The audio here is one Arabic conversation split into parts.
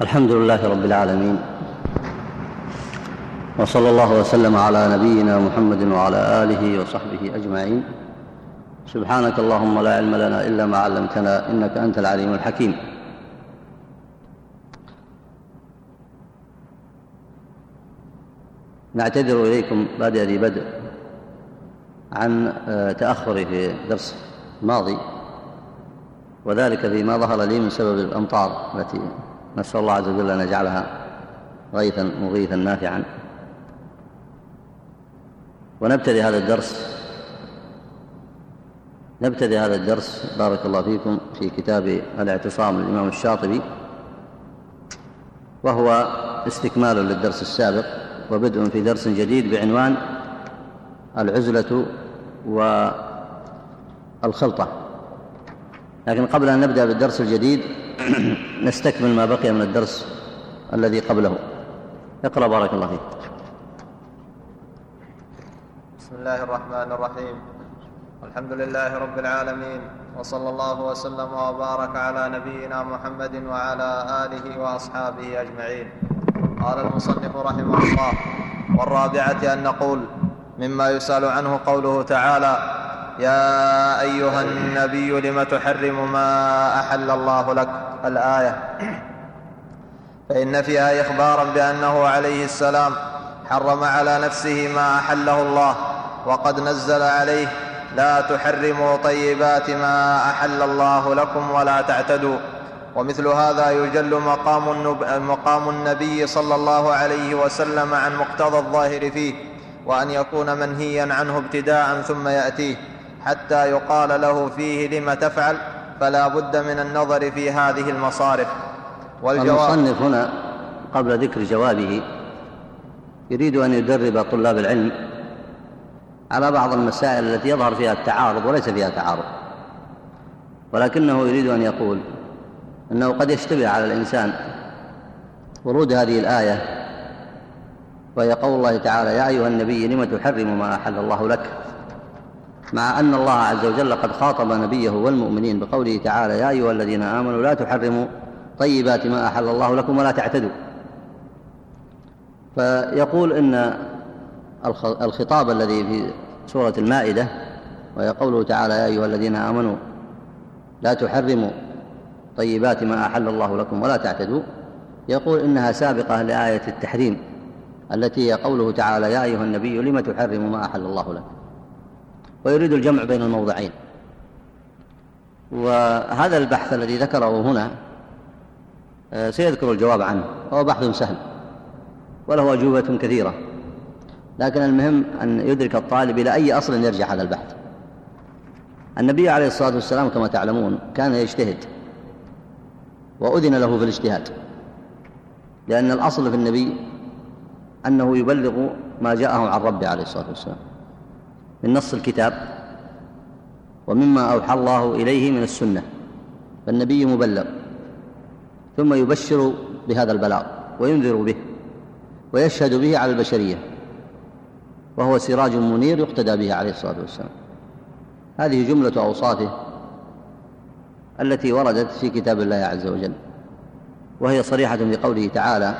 الحمد لله رب العالمين. وصلى الله وسلم على نبينا محمد وعلى آله وصحبه أجمعين. سبحانك اللهم لا علم لنا إلا ما علمتنا إنك أنت العليم الحكيم. نعتذر إليكم بعد ذي بدء عن تأخري في درس الماضي وذلك فيما ظهر لي من سبب الأمطار التي نسأل الله عز وجل أن يجعلها غيثا مغيثا نافعا. ونبتدي هذا الدرس. نبتدي هذا الدرس بارك الله فيكم في كتاب الاعتصام للإمام الشاطبي وهو استكمال للدرس السابق وبدء في درس جديد بعنوان العزلة والخلطة. لكن قبل أن نبدأ بالدرس الجديد نستكمل ما بقي من الدرس الذي قبله. اقرأ بارك الله فيك. بسم الله الرحمن الرحيم. الحمد لله رب العالمين وصلى الله وسلم وبارك على نبينا محمد وعلى آله وأصحابه أجمعين. قال المصنف رحمه الله والرابعة أن نقول مما يسأل عنه قوله تعالى يا أيها النبي لم تحرم ما أحل الله لك؟ الآية. فإن فيها إخبارا بأنه عليه السلام حرم على نفسه ما أحله الله وقد نزل عليه لا تحرموا طيبات ما أحل الله لكم ولا تعتدوا. ومثل هذا يجل مقام, مقام النبي صلى الله عليه وسلم عن مقتضى الظاهر فيه وأن يكون منهيا عنه ابتداء ثم يأتيه. حتى يقال له فيه لم تفعل فلا بد من النظر في هذه المصارف. والجواب المصنف هنا قبل ذكر جوابه يريد أن يدرب طلاب العلم على بعض المسائل التي يظهر فيها التعارض وليس فيها تعارض. ولكنه يريد أن يقول أنه قد يشتبه على الإنسان. ورود هذه الآية وهي قول الله تعالى يا أيها النبي لم تحرم ما أحل الله لك مع أن الله عز وجل قد خاطب نبيه والمؤمنين بقوله تعالى يا أيها الذين آمنوا لا تحرموا طيبات ما أحل الله لكم ولا تعتدوا. فيقول إن الخطاب الذي في سورة المائدة وهي قوله تعالى يا أيها الذين آمنوا لا تحرموا طيبات ما أحل الله لكم ولا تعتدوا. يقول إنها سابقة لآية التحريم التي قوله تعالى يا أيها النبي لم تحرم ما أحل الله لك ويريد الجمع بين الموضعين. وهذا البحث الذي ذكره هنا آه، سيذكر الجواب عنه هو بحث سهل وله أجوبة كثيرة. لكن المهم أن يدرك الطالب إلى أي أصل يرجع هذا البحث. النبي عليه الصلاة والسلام كما تعلمون كان يجتهد وأذن له في الاجتهاد لأن الأصل في النبي أنه يبلغ ما جاءه عن ربه عليه الصلاة والسلام. من نص الكتاب ومما أوحى الله إليه من السنة فالنبي مبلغ ثم يبشر بهذا البلاغ وينذر به ويشهد به على البشرية وهو سراج منير يقتدى به عليه الصلاة والسلام. هذه جملة أوصافه التي وردت في كتاب الله عز وجل وهي صريحة في قوله تعالى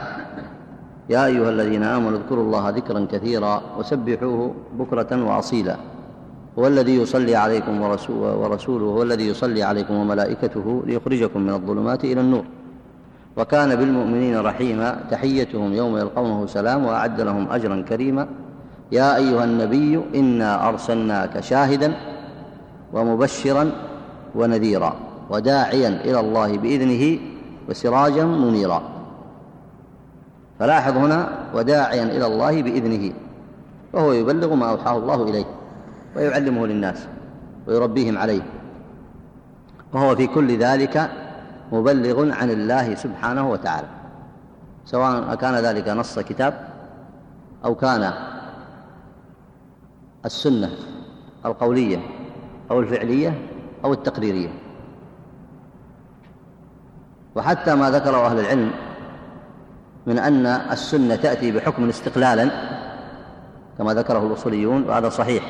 يا أيها الذين آمنوا اذكروا الله ذكرا كثيرا وسبحوه بكرة وأصيلا. هو الذي يصلي عليكم ورسوله هو الذي يصلي عليكم وملائكته ليخرجكم من الظلمات إلى النور. وكان بالمؤمنين رحيما تحيتهم يوم يلقونه سلام وأعد لهم أجرا كريما. يا أيها النبي إنا أرسلناك شاهدا ومبشرا ونذيرا وداعيا إلى الله بإذنه وسراجا منيرا. فلاحظ هنا وداعيا إلى الله بإذنه وهو يبلغ ما أوحاه الله إليه ويعلمه للناس ويربيهم عليه. وهو في كل ذلك مبلغ عن الله سبحانه وتعالى سواء كان ذلك نص كتاب أو كان السنة القولية أو الفعلية أو التقريرية. وحتى ما ذكره أهل العلم من أن السنة تأتي بحكم استقلالا كما ذكره الأصوليون وهذا صحيح.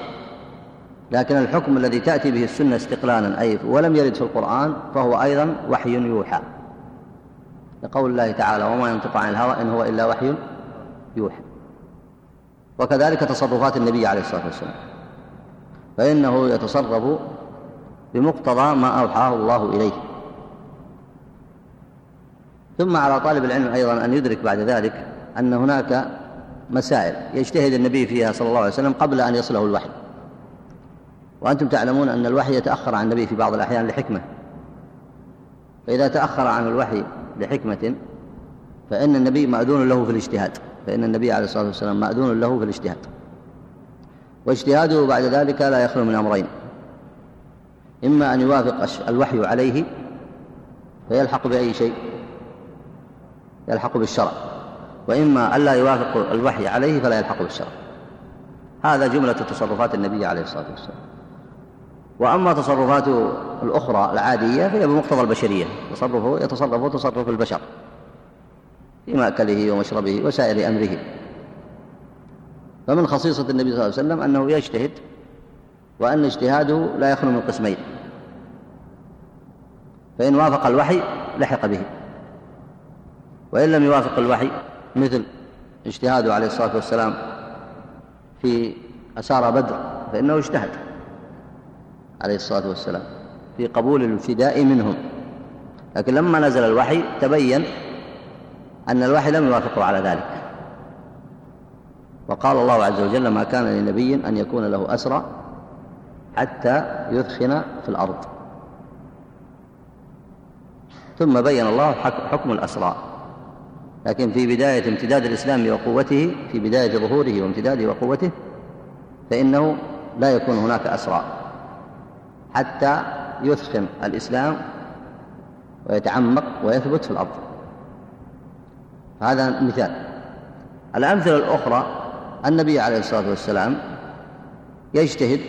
لكن الحكم الذي تأتي به السنة استقلالا أي ولم يرد في القرآن فهو أيضا وحي يوحى. لقول الله تعالى وما ينطق عن الهوى إن هو إلا وحي يوحى. وكذلك تصرفات النبي عليه الصلاة والسلام. فإنه يتصرف بمقتضى ما أوحاه الله إليه. ثم على طالب العلم أيضا أن يدرك بعد ذلك أن هناك مسائل يجتهد النبي فيها صلى الله عليه وسلم قبل أن يصله الوحي. وأنتم تعلمون أن الوحي يتأخر عن النبي في بعض الأحيان لحكمة. فإذا تأخر عن الوحي لحكمة فإن النبي مأذون له في الاجتهاد. فإن النبي عليه الصلاة والسلام مأذون له في الاجتهاد. واجتهاده بعد ذلك لا يخلو من أمرين. إما أن يوافق الوحي عليه فيلحق بأي شيء. يلحق بالشرع. وإما ألا يوافق الوحي عليه فلا يلحق بالشرع. هذا جملة تصرفات النبي عليه الصلاة والسلام. وأما تصرفاته الأخرى العادية فهي بمقتضى البشرية. تصرفه يتصرف تصرف البشر. في مأكله ومشربه وسائر أمره. فمن خصيصة النبي صلى الله عليه وسلم أنه يجتهد وأن اجتهاده لا يخلو من قسمين. فإن وافق الوحي لحق به. وإن لم يوافق الوحي مثل اجتهاده عليه الصلاة والسلام في أسارى بدر فإنه اجتهد عليه الصلاة والسلام في قبول الفداء منهم. لكن لما نزل الوحي تبين أن الوحي لم يوافقه على ذلك. وقال الله عز وجل ما كان لنبي أن يكون له أسرى حتى يثخن في الأرض. ثم بين الله حكم الأسرى. لكن في بداية امتداد الإسلام وقوته في بداية ظهوره وامتداده وقوته فإنه لا يكون هناك أسرى حتى يثخن الإسلام ويتعمق ويثبت في الأرض. هذا مثال. الأمثلة الأخرى النبي عليه الصلاة والسلام يجتهد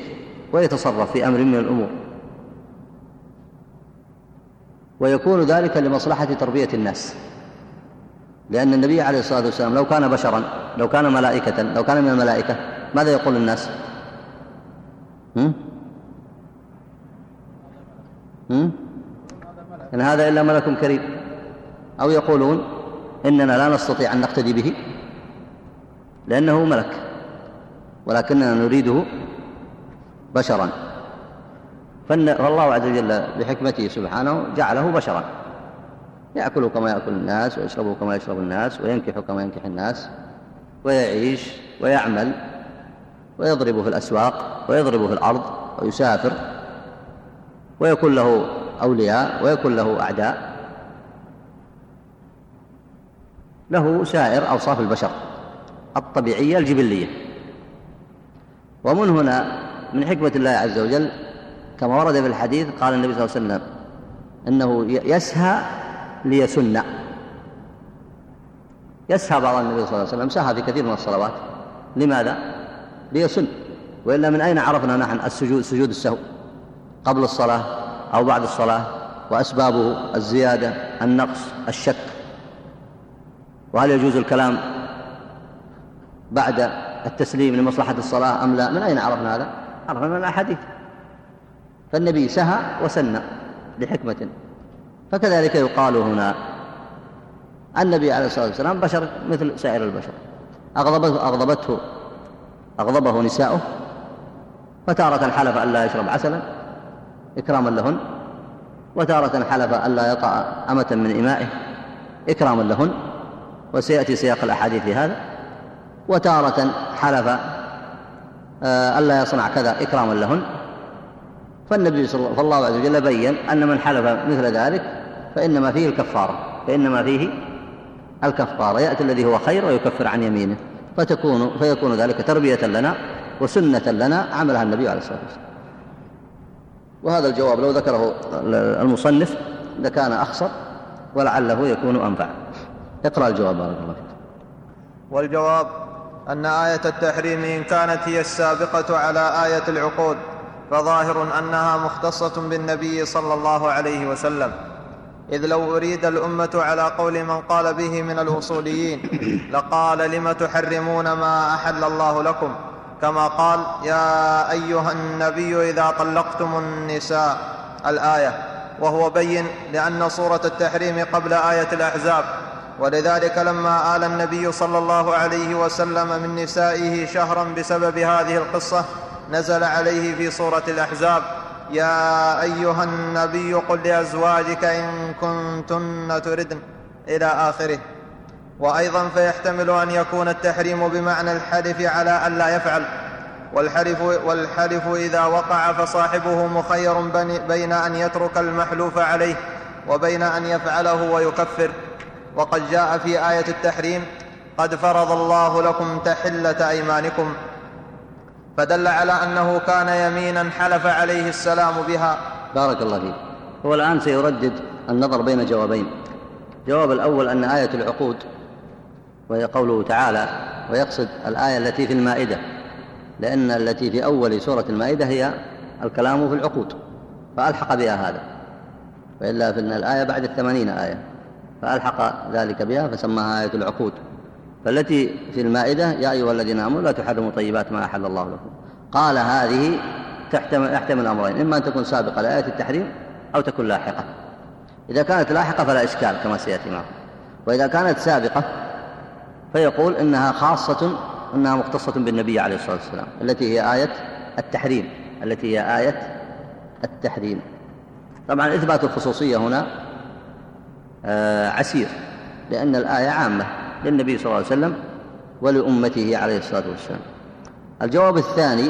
ويتصرف في أمر من الأمور ويكون ذلك لمصلحة تربية الناس. لأن النبي عليه الصلاة والسلام لو كان بشرا لو كان ملائكة لو كان من الملائكة ماذا يقول الناس هم؟ هم؟ إن هذا إلا ملك كريم أو يقولون إننا لا نستطيع أن نقتدي به لأنه ملك ولكننا نريده بشرا فالله عز وجل بحكمته سبحانه جعله بشرا يأكل كما يأكل الناس ويشرب كما يشرب الناس وينكح كما ينكح الناس ويعيش ويعمل ويضرب في الأسواق ويضرب في الأرض ويسافر ويكون له أولياء ويكون له أعداء. له سائر أوصاف البشر الطبيعية الجبلية. ومن هنا من حكمة الله عز وجل كما ورد في الحديث قال النبي صلى الله عليه وسلم إنه يسهى ليسن. يسهى بعض النبي صلى الله عليه وسلم سهى في كثير من الصلوات. لماذا؟ ليسن. وإلا من أين عرفنا نحن السجود سجود السهو؟ قبل الصلاة أو بعد الصلاة؟ وأسبابه الزيادة النقص الشك. وهل يجوز الكلام بعد التسليم لمصلحة الصلاة أم لا؟ من أين عرفنا هذا؟ عرفنا من الأحاديث. فالنبي سهى وسن لحكمة. فكذلك يقال هنا النبي عليه الصلاة والسلام بشر مثل سائر البشر. أغضبته, أغضبته أغضبه نساؤه فتارة حلف أن لا يشرب عسلا إكراما لهن وتارة حلف أن لا يطع أمة من إمائه إكراما لهن وسيأتي سياق الأحاديث هذا وتارة حلف آه، ألا يصنع كذا إكراما لهن. فالنبي صلى الله عليه وسلم بين أن من حلف مثل ذلك فإنما فيه الكفارة فإنما فيه الكفارة. يأتي الذي هو خير ويكفر عن يمينه فتكون فيكون ذلك تربية لنا وسنة لنا عملها النبي عليه الصلاة والسلام. وهذا الجواب لو ذكره المصنف لكان أخصر ولعله يكون أنفع. اقرأ الجواب بارك الله فيك. والجواب أن آية التحريم إن كانت هي السابقة على آية العقود فظاهر أنها مختصة بالنبي صلى الله عليه وسلم. إذ لو أريد الأمة على قول من قال به من الأصوليين لقال لم تحرمون ما أحل الله لكم؟ كما قال يا أيها النبي إذا طلقتم النساء الآية وهو بين لأن صورة التحريم قبل آية الأحزاب. ولذلك لما آل النبي صلى الله عليه وسلم من نسائه شهرا بسبب هذه القصة نزل عليه في سورة الأحزاب. يا أيها النبي قل لأزواجك إن كنتن تردن إلى آخره. وأيضا فيحتمل أن يكون التحريم بمعنى الحلف على ألا يفعل. والحلف, والحلف إذا وقع فصاحبه مخير بين أن يترك المحلوف عليه وبين أن يفعله ويكفر. وقد جاء في آية التحريم قد فرض الله لكم تحلة أيمانكم. فدل على أنه كان يمينا حلف عليه السلام بها. بارك الله فيك. هو الآن سيردد النظر بين جوابين. الجواب الأول أن آية العقود وهي قوله تعالى ويقصد الآية التي في المائدة لأن التي في أول سورة المائدة هي الكلام في العقود فألحق بها هذا. وإلا فإن الآية بعد الثمانين آية فألحق ذلك بها فسماها آية العقود. فالتي في المائدة يا أيها الذين آمنوا لا تحرموا طيبات ما أحل الله لكم. قال هذه تحتمل, يحتمل أمرين إما أن تكون سابقة لآية التحريم أو تكون لاحقة. إذا كانت لاحقة فلا إشكال كما سيأتي معكم. وإذا كانت سابقة فيقول إنها خاصة إنها مختصة بالنبي عليه الصلاة والسلام التي هي آية التحريم التي هي آية التحريم. طبعا إثبات الخصوصية هنا آه، عسير لأن الآية عامة. للنبي صلى الله عليه وسلم ولأمته عليه الصلاة والسلام. الجواب الثاني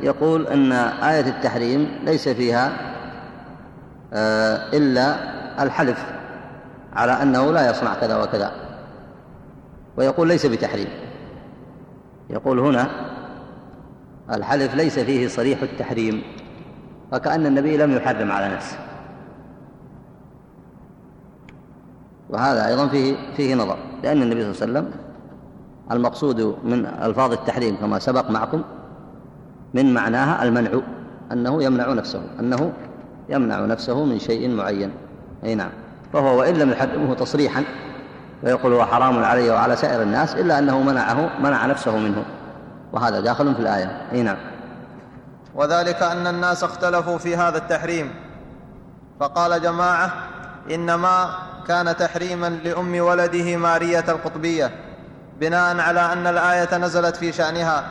يقول أن آية التحريم ليس فيها آه، إلا الحلف على أنه لا يصنع كذا وكذا. ويقول ليس بتحريم. يقول هنا الحلف ليس فيه صريح التحريم وكأن النبي لم يحرم على نفسه. وهذا أيضا فيه, فيه نظر. لأن النبي صلى الله عليه وسلم المقصود من ألفاظ التحريم كما سبق معكم من معناها المنع أنه يمنع نفسه أنه يمنع نفسه من شيء معين. أي نعم. فهو وإن لم يحرمه تصريحا ويقول هو حرام علي وعلى سائر الناس إلا أنه منعه منع نفسه منه. وهذا داخل في الآية. أي نعم. وذلك أن الناس اختلفوا في هذا التحريم. فقال جماعة إنما كان تحريما لأم ولده مارية القطبية بناء على أن الآية نزلت في شأنها.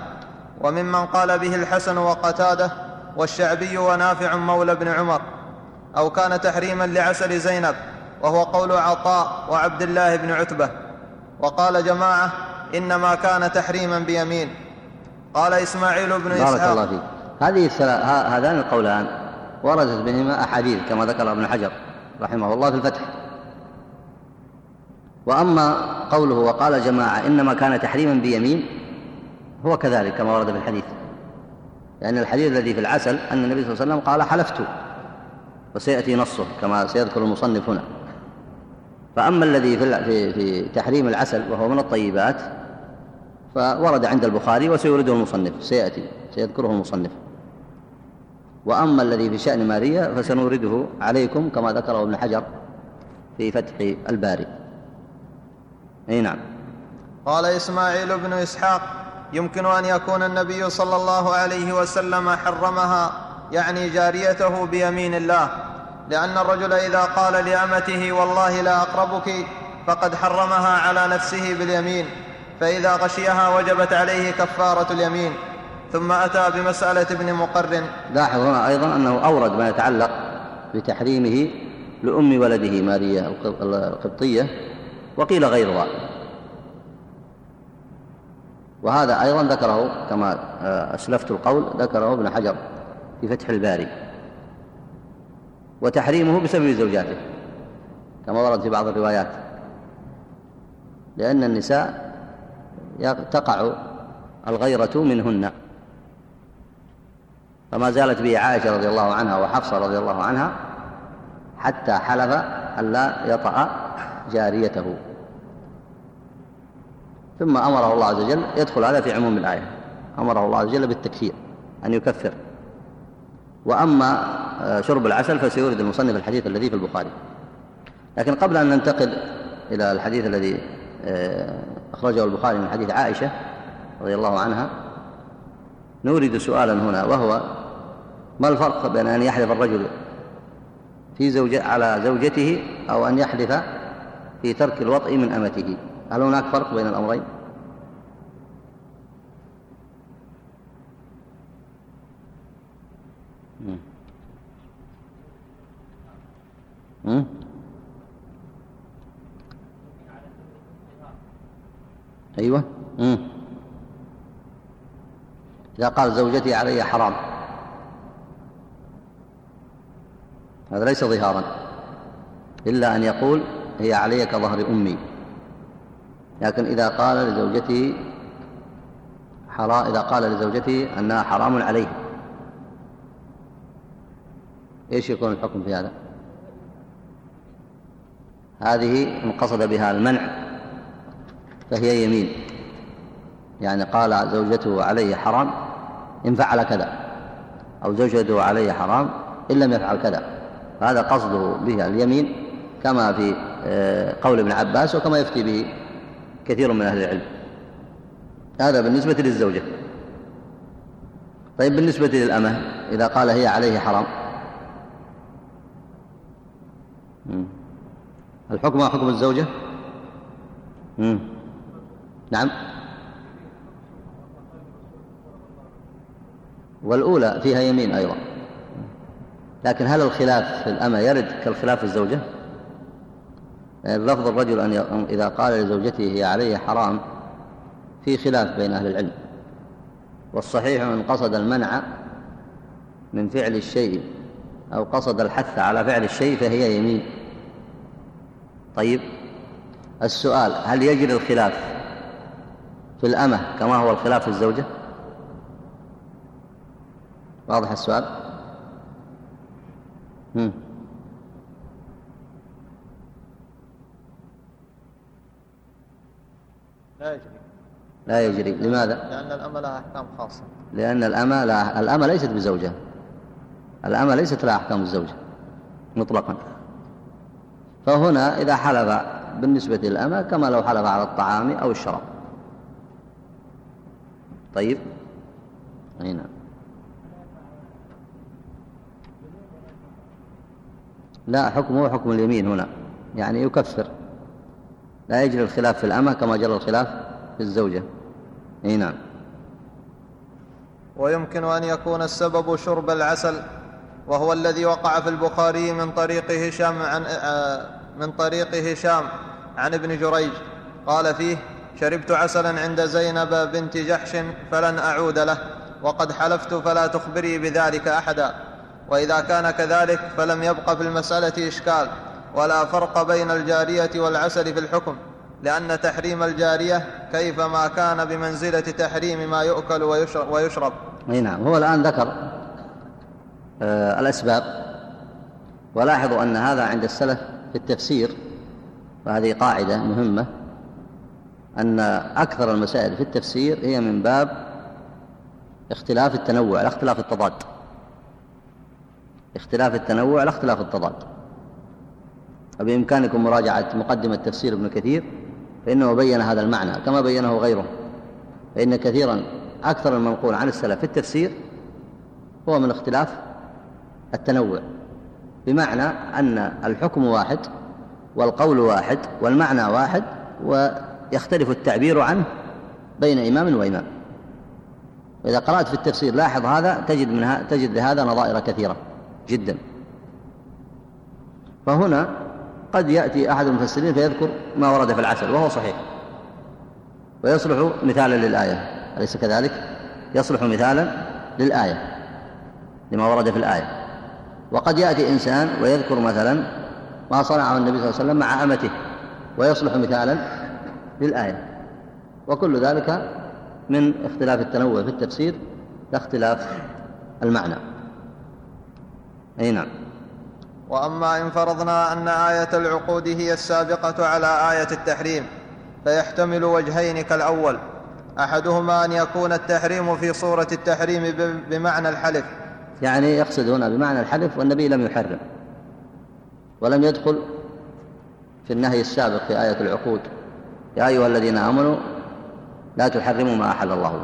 وممن قال به الحسن وقتاده والشعبي ونافع مولى بن عمر. أو كان تحريما لعسل زينب وهو قول عطاء وعبد الله بن عتبة. وقال جماعة إنما كان تحريما بيمين. قال إسماعيل بن إسحاق. بارك الله فيك. هذه هذان القولان وردت بهما أحاديث كما ذكر ابن حجر رحمه الله في الفتح. وأما قوله وقال جماعة إنما كان تحريما بيمين هو كذلك كما ورد في الحديث. لأن يعني الحديث الذي في العسل أن النبي صلى الله عليه وسلم قال حلفت وسيأتي نصه كما سيذكر المصنف هنا. فأما الذي في, في, في تحريم العسل وهو من الطيبات فورد عند البخاري وسيورده المصنف سيأتي سيذكره المصنف. وأما الذي في شأن ماريا فسنورده عليكم كما ذكره ابن حجر في فتح الباري. اي نعم. قال إسماعيل بن إسحاق يمكن أن يكون النبي صلى الله عليه وسلم حرمها يعني جاريته بيمين الله. لأن الرجل إذا قال لأمته والله لا أقربك فقد حرمها على نفسه باليمين. فإذا غشيها وجبت عليه كفارة اليمين. ثم أتى بمسألة ابن مقرن لاحظ هنا أيضا أنه أورد ما يتعلق بتحريمه لأم ولده ماريا القبطية. وقيل غيرها وهذا أيضا ذكره كما آه، أسلفت القول ذكره ابن حجر في فتح الباري. وتحريمه بسبب زوجاته كما ورد في بعض الروايات. لأن النساء تقع الغيرة منهن. فما زالت به عائشة رضي الله عنها وحفصة رضي الله عنها حتى حلف أن لا يطأ جاريته. ثم أمره الله عز وجل يدخل هذا في عموم الآية. أمره الله عز وجل بالتكفير أن يكفر. وأما آه، شرب العسل فسيورد المصنف الحديث الذي في البخاري. لكن قبل أن ننتقل إلى الحديث الذي آه، أخرجه البخاري من حديث عائشة رضي الله عنها نورد سؤالا هنا وهو ما الفرق بين أن يحلف الرجل في زوجة على زوجته أو أن يحلف في ترك الوطء من أمته؟ هل هناك فرق بين الأمرين؟ أيوة. إذا قال زوجتي علي حرام. هذا ليس ظهارا. إلا أن يقول هي علي كظهر أمي. لكن إذا قال لزوجته حرام إذا قال لزوجته أنها حرام عليه إيش يكون الحكم في هذا؟ هذه إن قصد بها المنع فهي يمين. يعني قال زوجته علي حرام إن فعل كذا. أو زوجته علي حرام إن لم يفعل كذا. هذا قصده بها اليمين كما في آه، قول ابن عباس وكما يفتي به كثير من أهل العلم. هذا بالنسبة للزوجة. طيب بالنسبة للأمة إذا قال هي عليه حرام. الحكم حكم الزوجة. نعم. والأولى فيها يمين أيضا. لكن هل الخلاف في الأمة يرد كالخلاف في الزوجة؟ لفظ الرجل أن إذا قال لزوجته هي عليه حرام في خلاف بين أهل العلم. والصحيح من قصد المنع من فعل الشيء أو قصد الحث على فعل الشيء فهي يمين. طيب السؤال هل يجري الخلاف في الأمة كما هو الخلاف في الزوجة؟ واضح السؤال. لا يجري. لا يجري. لماذا؟ لأن الأمة لها أحكام خاصة. لأن الأمة لا الأمة ليست بزوجة. الأمة ليست لها أحكام الزوجة مطلقا. فهنا إذا حلف بالنسبة للأمة كما لو حلف على الطعام أو الشراب. طيب. أي نعم. لا حكمه حكم اليمين هنا. يعني يكفر. لا يجري الخلاف في الأمة كما جرى الخلاف في الزوجة. أي نعم. ويمكن أن يكون السبب شرب العسل وهو الذي وقع في البخاري من طريق هشام عن من طريق هشام عن ابن جريج. قال فيه شربت عسلا عند زينب بنت جحش فلن أعود له وقد حلفت فلا تخبري بذلك احدا وإذا كان كذلك فلم يبق في المسألة إشكال. ولا فرق بين الجارية والعسل في الحكم لأن تحريم الجارية كيفما كان بمنزلة تحريم ما يؤكل ويشرب أي نعم هو الآن ذكر آه الأسباب ولاحظوا أن هذا عند السلف في التفسير وهذه قاعدة مهمة أن أكثر المسائل في التفسير هي من باب اختلاف التنوع لا اختلاف التضاد. اختلاف التنوع لا اختلاف التضاد. وبإمكانكم مراجعة مقدمة تفسير ابن كثير فإنه بين هذا المعنى كما بينه غيره. فإن كثيرا أكثر المنقول عن السلف في التفسير هو من اختلاف التنوع بمعنى أن الحكم واحد والقول واحد والمعنى واحد و يختلف التعبير عنه بين إمام وإمام. وإذا قرأت في التفسير لاحظ هذا تجد, منها تجد لهذا نظائر كثيرة جدا. فهنا قد يأتي أحد المفسرين فيذكر ما ورد في العسل وهو صحيح. ويصلح مثالا للآية. أليس كذلك؟ يصلح مثالا للآية لما ورد في الآية. وقد يأتي إنسان ويذكر مثلا ما صنعه النبي صلى الله عليه وسلم مع أمته ويصلح مثالا للآية. وكل ذلك من اختلاف التنوع في التفسير لاختلاف المعنى. أي نعم. وأما إن فرضنا أن آية العقود هي السابقة على آية التحريم فيحتمل وجهين كالأول. أحدهما أن يكون التحريم في صورة التحريم بمعنى الحلف. يعني يقصد هنا بمعنى الحلف والنبي لم يحرم. ولم يدخل في النهي السابق في آية العقود. يا أيها الذين آمنوا لا تحرموا ما أحل الله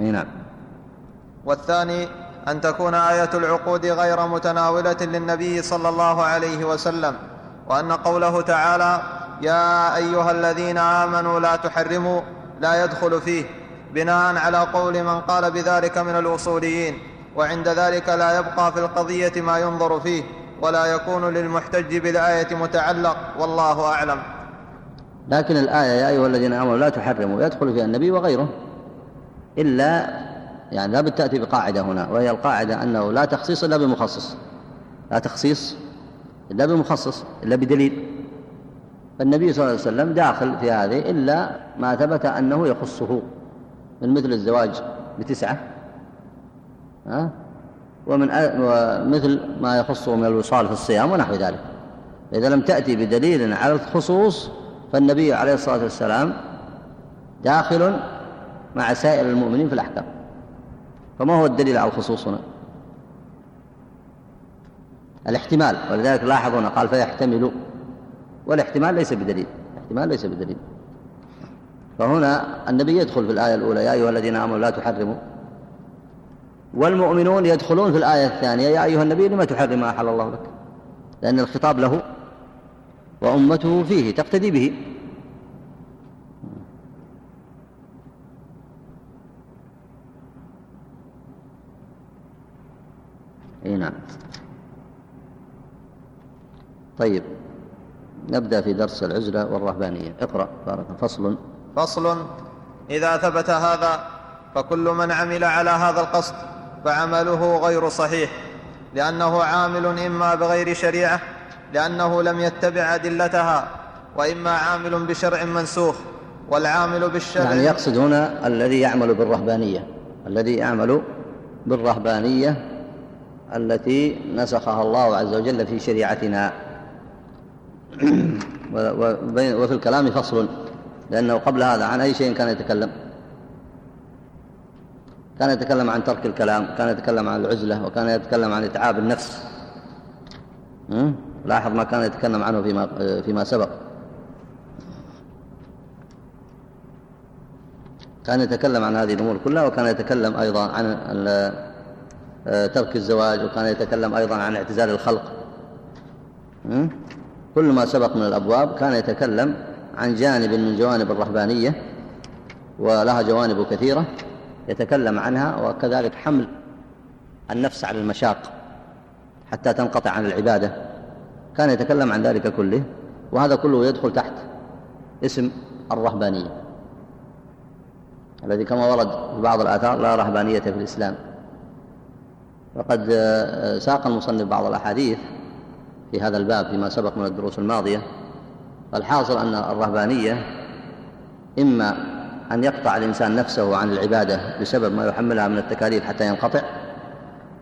أي نعم. والثاني أن تكون آية العقود غير متناولة للنبي صلى الله عليه وسلم وأن قوله تعالى يا أيها الذين آمنوا لا تحرموا لا يدخل فيه بناء على قول من قال بذلك من الأصوليين وعند ذلك لا يبقى في القضية ما ينظر فيه ولا يكون للمحتج بالآية متعلق والله أعلم. لكن الآية يا أيها الذين آمنوا لا تحرموا يدخل فيها النبي وغيره إلا يعني لابد تاتي بقاعدة هنا وهي القاعدة أنه لا تخصيص إلا بمخصص. لا تخصيص إلا بمخصص إلا بدليل. فالنبي صلى الله عليه وسلم داخل في هذه إلا ما ثبت أنه يخصه من مثل الزواج بتسعة. ها؟ ومن ومثل ما يخصه من الوصال في الصيام ونحو ذلك. إذا لم تأتي بدليل على الخصوص فالنبي عليه الصلاة والسلام داخل مع سائر المؤمنين في الأحكام. فما هو الدليل على الخصوص هنا؟ الاحتمال ولذلك لاحظوا هنا قال فيحتمل والاحتمال ليس بدليل الاحتمال ليس بدليل. فهنا النبي يدخل في الآية الأولى يا أيها الذين آمنوا لا تحرموا. والمؤمنون يدخلون في الآية الثانية يا أيها النبي لما تحرم ما أحل الله لك؟ لأن الخطاب له وأمته فيه تقتدي به. اي نعم. طيب نبدأ في درس العزلة والرهبانية. اقرأ بارك فصل. فصل. إذا ثبت هذا فكل من عمل على هذا القصد فعمله غير صحيح لأنه عامل إما بغير شريعة لأنه لم يتبع أدلتها وإما عامل بشرع منسوخ والعامل بالشرع. يعني يقصد هنا الذي يعمل بالرهبانية. الذي يعمل بالرهبانية التي نسخها الله عز وجل في شريعتنا. وفي الكلام فصل لأنه قبل هذا عن أي شيء كان يتكلم. كان يتكلم عن ترك الكلام كان يتكلم عن العزلة وكان يتكلم عن إتعاب النفس. لاحظ ما كان يتكلم عنه فيما, فيما سبق. كان يتكلم عن هذه الأمور كلها وكان يتكلم أيضا عن ترك الزواج وكان يتكلم أيضا عن اعتزال الخلق. كل ما سبق من الأبواب كان يتكلم عن جانب من جوانب الرهبانية ولها جوانب كثيرة يتكلم عنها وكذلك حمل النفس على المشاق حتى تنقطع عن العبادة. كان يتكلم عن ذلك كله وهذا كله يدخل تحت اسم الرهبانية الذي كما ورد في بعض الآثار لا رهبانية في الإسلام. وقد ساق المصنف بعض الأحاديث في هذا الباب فيما سبق من الدروس الماضية الحاصل أن الرهبانية إما أن يقطع الإنسان نفسه عن العبادة بسبب ما يحملها من التكاليف حتى ينقطع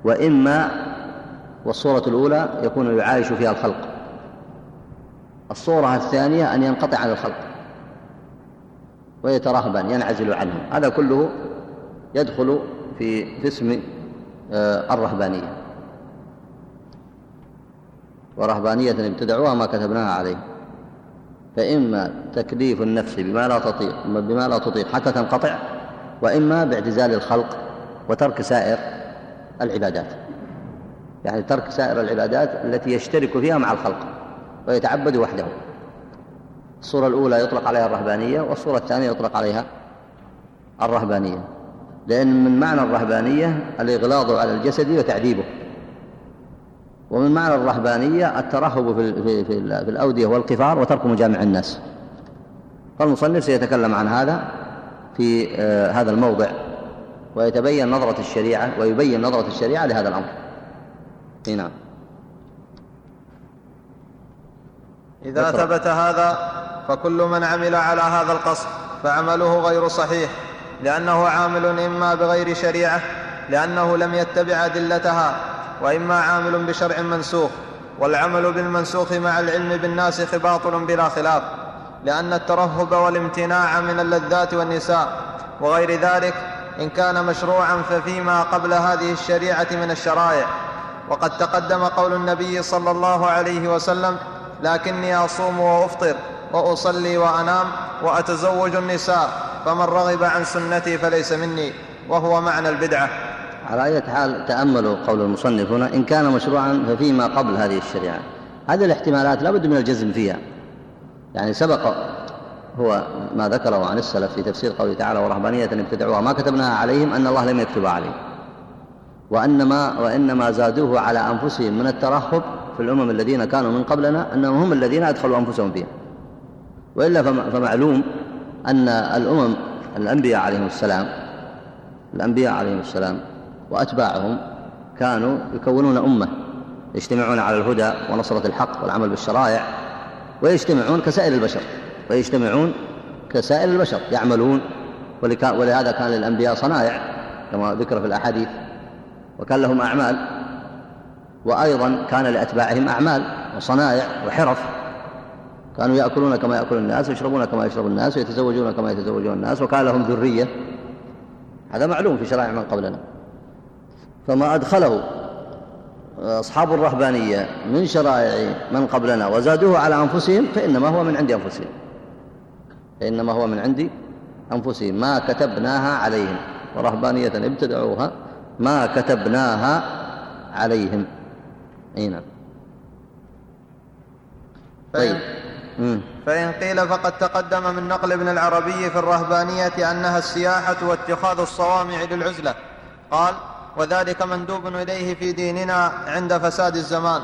وإما والصورة الأولى يكون يعايش فيها الخلق. الصورة الثانية أن ينقطع عن الخلق ويترهبا ينعزل عنهم هذا كله يدخل في, في اسم آه، الرهبانية. ورهبانية ابتدعوها ما كتبناها عليه. فإما تكليف النفس بما لا تطيق بما لا تطيق حتى تنقطع وإما باعتزال الخلق وترك سائر العبادات. يعني ترك سائر العبادات التي يشترك فيها مع الخلق ويتعبد وحده. الصورة الأولى يطلق عليها الرهبانية والصورة الثانية يطلق عليها الرهبانية. لأن من معنى الرهبانية الإغلاظ على الجسد وتعذيبه. ومن معنى الرهبانية الترهب في, في, في, في الأودية والقفار وترك مجامع الناس. فالمصنف سيتكلم عن هذا في آه هذا الموضع ويتبين نظرة الشريعة ويبين نظرة الشريعة لهذا الأمر. نعم. إذا ثبت هذا فكل من عمل على هذا القصد فعمله غير صحيح. لأنه عامل إما بغير شريعة لأنه لم يتبع أدلتها وإما عامل بشرع منسوخ والعمل بالمنسوخ مع العلم بالناسخ باطل بلا خلاف لأن الترهب والامتناع من اللذات والنساء وغير ذلك إن كان مشروعا ففيما قبل هذه الشريعة من الشرائع. وقد تقدم قول النبي صلى الله عليه وسلم لكني أصوم وأفطر. وأصلي وأنام وأتزوج النساء فمن رغب عن سنتي فليس مني وهو معنى البدعة. على أي حال تأملوا قول المصنف هنا إن كان مشروعا ففيما قبل هذه الشريعة. هذه الاحتمالات لا بد من الجزم فيها. يعني سبق هو ما ذكره عن السلف في تفسير قوله تعالى ورهبانية ابتدعوها ما كتبناها عليهم أن الله لم يكتب عليهم. وأنما, وإنما زادوه على أنفسهم من الترهب في الأمم الذين كانوا من قبلنا أنهم هم الذين أدخلوا أنفسهم فيها. وإلا فمعلوم أن الأمم الأنبياء عليهم السلام الأنبياء عليهم السلام وأتباعهم كانوا يكونون أمة يجتمعون على الهدى ونصرة الحق والعمل بالشرائع ويجتمعون كسائر البشر ويجتمعون كسائر البشر يعملون ولهذا كان للأنبياء صنائع كما ذكر في الأحاديث وكان لهم أعمال وأيضا كان لأتباعهم أعمال وصنائع وحرف كانوا يأكلون كما يأكل الناس ويشربون كما يشرب الناس ويتزوجون كما يتزوجون الناس وكان لهم ذرية. هذا معلوم في شرائع من قبلنا. فما أدخله أصحاب الرهبانية من شرائع من قبلنا وزادوه على أنفسهم فإنما هو من عند أنفسهم. فإنما هو من عند أنفسهم. ما كتبناها عليهم. ورهبانية ابتدعوها. ما كتبناها عليهم. أي نعم. طيب. فإن قيل فقد تقدم من نقل ابن العربي في الرهبانية أنها السياحة واتخاذ الصوامع للعزلة. قال وذلك مندوب إليه في ديننا عند فساد الزمان.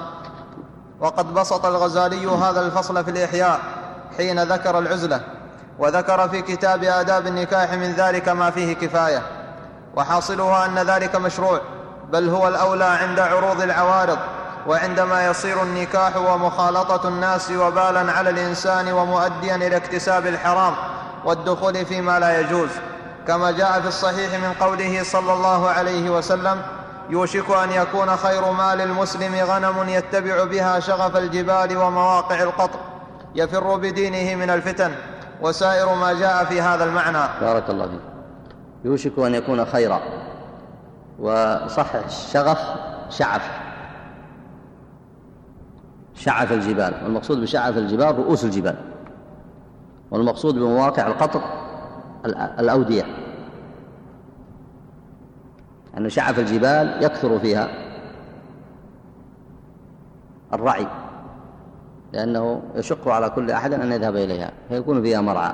وقد بسط الغزالي هذا الفصل في الإحياء حين ذكر العزلة وذكر في كتاب آداب النكاح من ذلك ما فيه كفاية. وحاصلها أن ذلك مشروع بل هو الأولى عند عروض العوارض. وعندما يصير النكاح ومخالطة الناس وبالا على الإنسان ومؤديا إلى اكتساب الحرام والدخول فيما لا يجوز كما جاء في الصحيح من قوله صلى الله عليه وسلم يوشك أن يكون خير مال المسلم غنم يتبع بها شغف الجبال ومواقع القطر يفر بدينه من الفتن. وسائر ما جاء في هذا المعنى. بارك الله فيك. يوشك أن يكون خيرا وصح الشغف شعف. شعف الجبال والمقصود بشعف الجبال رؤوس الجبال والمقصود بمواقع القطر الأودية. أن شعف الجبال يكثر فيها الرعي لأنه يشق على كل أحد أن يذهب إليها فيكون فيها مرعى.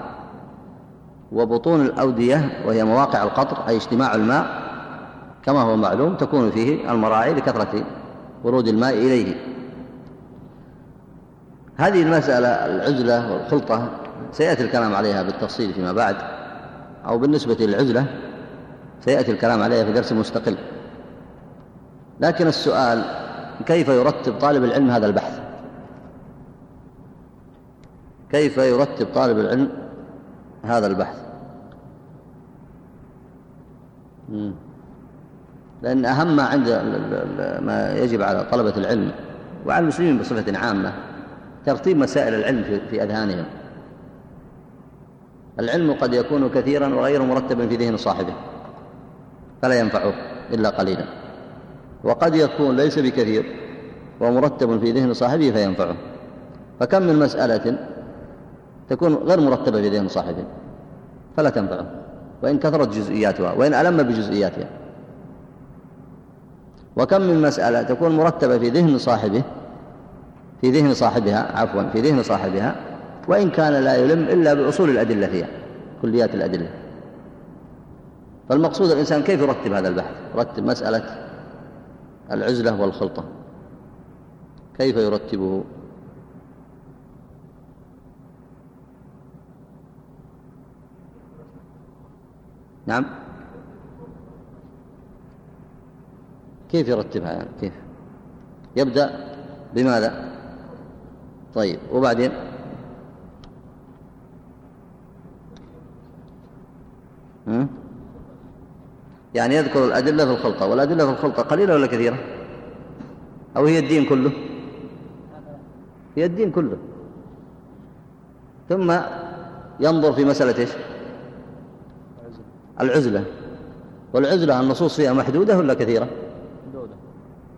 وبطون الأودية وهي مواقع القطر أي اجتماع الماء كما هو معلوم تكون فيه المراعي لكثرة ورود الماء إليه. هذه المسألة العزلة والخلطة سيأتي الكلام عليها بالتفصيل فيما بعد أو بالنسبة للعزلة سيأتي الكلام عليها في درس مستقل. لكن السؤال كيف يرتب طالب العلم هذا البحث؟ كيف يرتب طالب العلم هذا البحث؟ لأن أهم ما عند ما يجب على طلبة العلم وعلى المسلمين بصفة عامة ترتيب مسائل العلم في أذهانهم. العلم قد يكون كثيرا وغير مرتب في ذهن صاحبه فلا ينفعه إلا قليلا. وقد يكون ليس بكثير ومرتب في ذهن صاحبه فينفعه. فكم من مسألة تكون غير مرتبة في ذهن صاحبه فلا تنفعه. وإن كثرت جزئياتها وإن ألم بجزئياتها. وكم من مسألة تكون مرتبة في ذهن صاحبه في ذهن صاحبها عفوا في ذهن صاحبها وإن كان لا يلم إلا بأصول الأدلة فيها كليات الأدلة. فالمقصود الإنسان كيف يرتب هذا البحث؟ يرتب مسألة العزلة والخلطة. كيف يرتبه؟ نعم. كيف يرتبها يعني؟ كيف؟ يبدأ بماذا؟ طيب وبعدين؟ يعني يذكر الأدلة في الخلطة والأدلة في الخلطة قليلة ولا كثيرة؟ أو هي الدين كله؟ هي الدين كله. ثم ينظر في مسألة إيش؟ العزلة. والعزلة النصوص فيها محدودة ولا كثيرة؟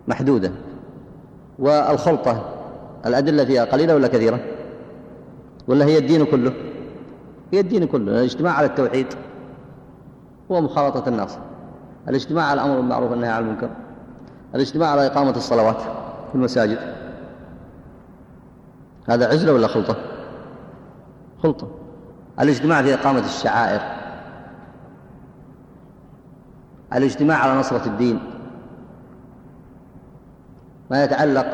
محدودة. والخلطة؟ الأدلة فيها قليلة ولا كثيرة؟ ولا هي الدين كله؟ هي الدين كله الاجتماع على التوحيد. هو مخالطة الناس. الاجتماع على الأمر بالمعروف والنهي عن المنكر. الاجتماع على إقامة الصلوات في المساجد. هذا عزلة ولا خلطة؟ خلطة. الاجتماع في إقامة الشعائر. الاجتماع على نصرة الدين. ما يتعلق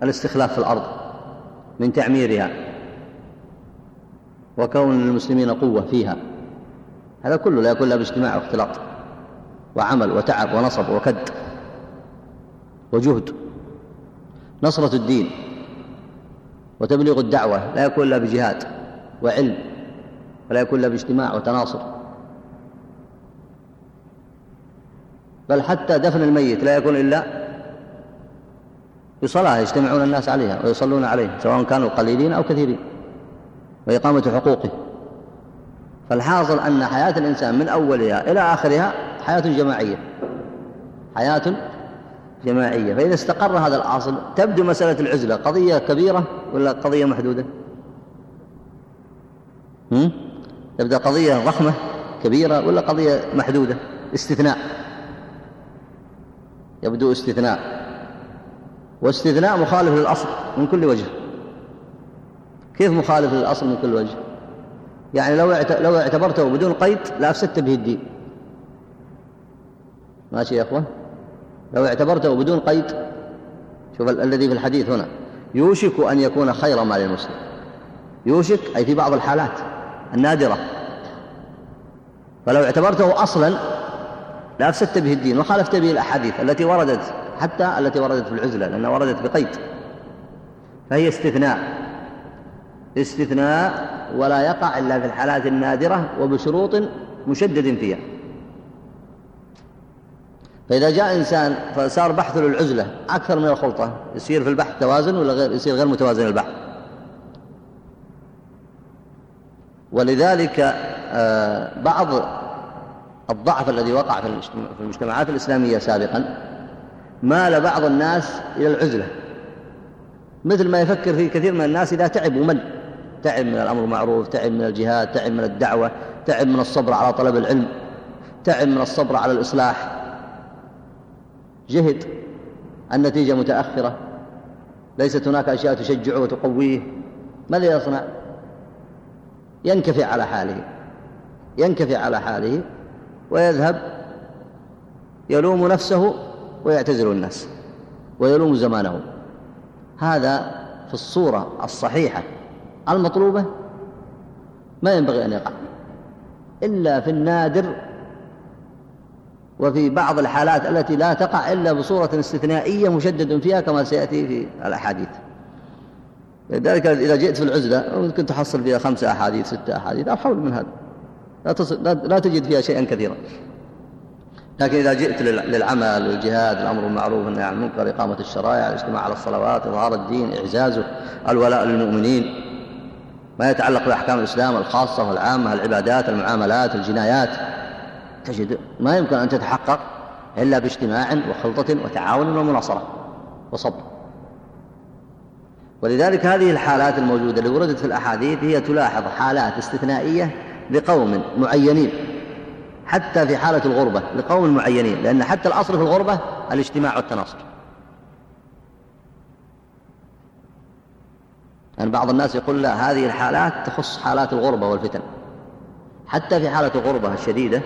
بالاستخلاف في الأرض من تعميرها وكون المسلمين قوة فيها. هذا كله لا يكون إلا باجتماع واختلاط وعمل وتعب ونصب وكد وجهد. نصرة الدين وتبليغ الدعوة لا يكون إلا بجهاد وعلم ولا يكون إلا باجتماع وتناصر. بل حتى دفن الميت لا يكون إلا بصلاة يجتمعون الناس عليها ويصلون عليه سواء كانوا قليلين أو كثيرين وإقامة حقوقه فالحاصل أن حياة الإنسان من أولها إلى آخرها حياة جماعية. حياة جماعية. فإذا استقر هذا الأصل تبدو مسألة العزلة قضية كبيرة ولا قضية محدودة؟ هم؟ تبدأ قضية ضخمة كبيرة ولا قضية محدودة؟ استثناء. يبدو استثناء. واستثناء مخالف للأصل من كل وجه. كيف مخالف للأصل من كل وجه؟ يعني لو لو اعتبرته بدون قيد لأفسدت به الدين. ماشي يا أخوان لو اعتبرته بدون قيد شوف الذي في الحديث هنا يوشك أن يكون خير مال المسلم. يوشك أي في بعض الحالات النادرة. فلو اعتبرته أصلا لأفسدت به الدين وخالفت به الأحاديث التي وردت. حتى التي وردت في العزلة لأنها وردت بقيد فهي استثناء. استثناء ولا يقع إلا في الحالات النادرة وبشروط مشدد فيها. فإذا جاء إنسان فصار بحث للعزلة أكثر من الخلطة. يصير في البحث توازن ولا غير؟ يصير غير متوازن البحث. ولذلك آه، بعض الضعف الذي وقع في المجتمعات الإسلامية سابقا مال بعض الناس إلى العزلة. مثل ما يفكر فيه كثير من الناس إذا تعب ومل. تعب من الأمر المعروف تعب من الجهاد تعب من الدعوة تعب من الصبر على طلب العلم تعب من الصبر على الإصلاح. جهد. النتيجة متأخرة. ليست هناك أشياء تشجعه وتقويه. ماذا يصنع؟ ينكفي على حاله. ينكفي على حاله ويذهب. يلوم نفسه ويعتزل الناس ويلوم زمانه هذا في الصورة الصحيحة. المطلوبة ما ينبغي أن يقع. إلا في النادر وفي بعض الحالات التي لا تقع إلا بصورة استثنائية مشدد فيها كما سيأتي في الأحاديث. لذلك إذا جئت في العزلة ممكن تحصل فيها خمسة أحاديث ستة أحاديث أو حول من هذا. لا, لا تجد فيها شيئا كثيرا. لكن إذا جئت للعمل والجهاد الأمر بالمعروف والنهي عن المنكر إقامة الشرائع الاجتماع على الصلوات إظهار الدين إعزازه الولاء للمؤمنين ما يتعلق بأحكام الإسلام الخاصة والعامة العبادات المعاملات الجنايات تجد ما يمكن أن تتحقق إلا باجتماع وخلطة وتعاون ومناصرة وصبر. ولذلك هذه الحالات الموجودة اللي وردت في الأحاديث هي تلاحظ حالات استثنائية لقوم معينين. حتى في حالة الغربة لقوم معينين لأن حتى الأصل في الغربة الاجتماع والتناصر. يعني بعض الناس يقول لا هذه الحالات تخص حالات الغربة والفتن. حتى في حالة الغربة الشديدة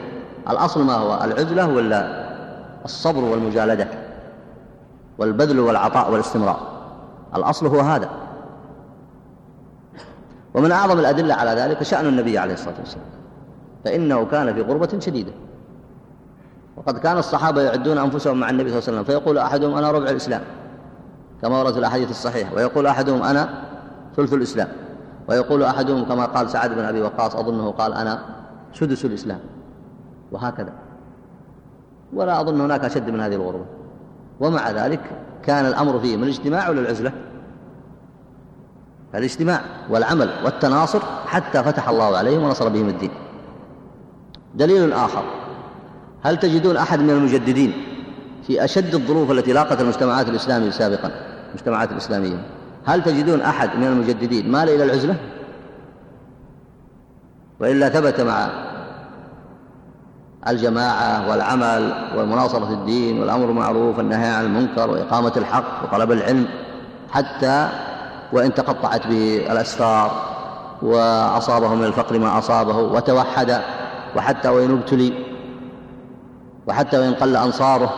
الأصل ما هو؟ العزلة ولا الصبر والمجالدة والبذل والعطاء والاستمرار؟ الأصل هو هذا. ومن أعظم الأدلة على ذلك شأن النبي عليه الصلاة والسلام. فإنه كان في غربة شديدة. وقد كان الصحابة يعدون أنفسهم مع النبي صلى الله عليه وسلم فيقول أحدهم أنا ربع الإسلام كما ورد في الأحاديث الصحيحة ويقول أحدهم أنا ثلث الإسلام ويقول أحدهم كما قال سعد بن أبي وقاص أظنه قال أنا سدس الإسلام وهكذا. ولا أظن هناك أشد من هذه الغربة. ومع ذلك كان الأمر فيه من الاجتماع ولا العزلة؟ الاجتماع والعمل والتناصر حتى فتح الله عليهم ونصر بهم الدين. دليل آخر. هل تجدون أحد من المجددين في أشد الظروف التي لاقت المجتمعات الإسلامية سابقا؟ المجتمعات الإسلامية. هل تجدون أحد من المجددين مال إلى العزلة؟ وإلا ثبت مع الجماعة والعمل ومناصرة الدين والأمر بالمعروف والنهي عن المنكر وإقامة الحق وطلب العلم حتى وإن تقطعت به الأسفار وأصابه من الفقر ما أصابه وتوحد وحتى وإن ابتلي وحتى وإن قل أنصاره.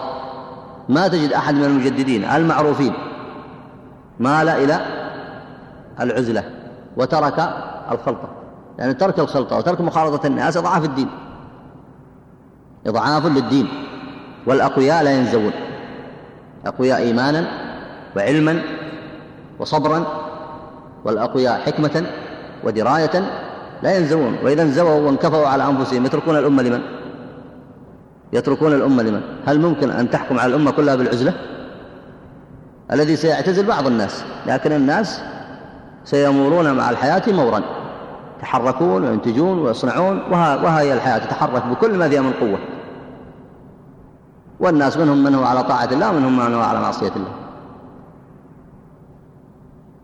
ما تجد أحد من المجددين المعروفين. مال إلى العزلة وترك الخلطة. يعني ترك الخلطة وترك مخالطة الناس إضعاف الدين. إضعاف للدين. والأقوياء لا ينزوون. أقوياء إيمانا وعلما وصبرا والأقوياء حكمة ودراية لا ينزوون وإذا انزووا وانكفوا على أنفسهم يتركون الأمة لمن؟ يتركون الأمة لمن؟ هل ممكن أن تحكم على الأمة كلها بالعزلة؟ الذي سيعتزل بعض الناس لكن الناس سيمورون مع الحياة مورا يتحركون وينتجون ويصنعون وها هي الحياة تتحرك بكل ما فيها من قوة والناس منهم من هو على طاعة الله ومنهم من هو على معصية الله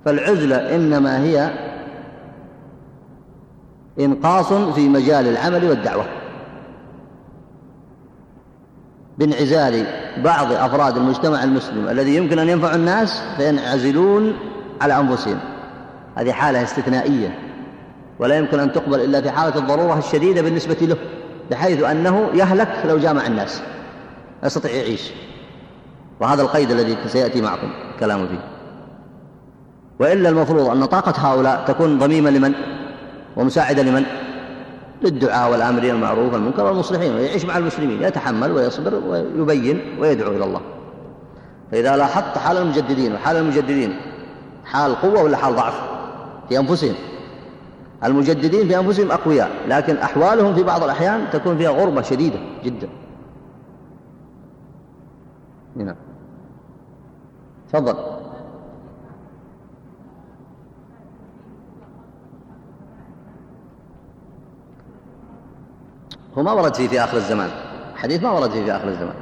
فالعزلة إنما هي إنقاص في مجال العمل والدعوة. بانعزال بعض أفراد المجتمع المسلم الذي يمكن أن ينفع الناس فينعزلون على أنفسهم. هذه حالة استثنائية ولا يمكن أن تقبل إلا في حالة الضرورة الشديدة بالنسبة له بحيث أنه يهلك لو جامع الناس. لا يستطيع يعيش وهذا القيد الذي سيأتي معكم كلام فيه. وإلا المفروض أن طاقة هؤلاء تكون ضميمة لمن؟ ومساعدة لمن؟ للدعاء والآمرين المعروف والمنكر والمصلحين ويعيش مع المسلمين يتحمل ويصبر ويبين ويدعو إلى الله. فإذا لاحظت حال المجددين وحال المجددين حال قوة ولا حال ضعف؟ في أنفسهم. المجددين في أنفسهم أقوياء لكن أحوالهم في بعض الأحيان تكون فيها غربة شديدة جدا. نعم. تفضل. هو ما ورد فيه في آخر الزمان. حديث ما ورد فيه في آخر الزمان.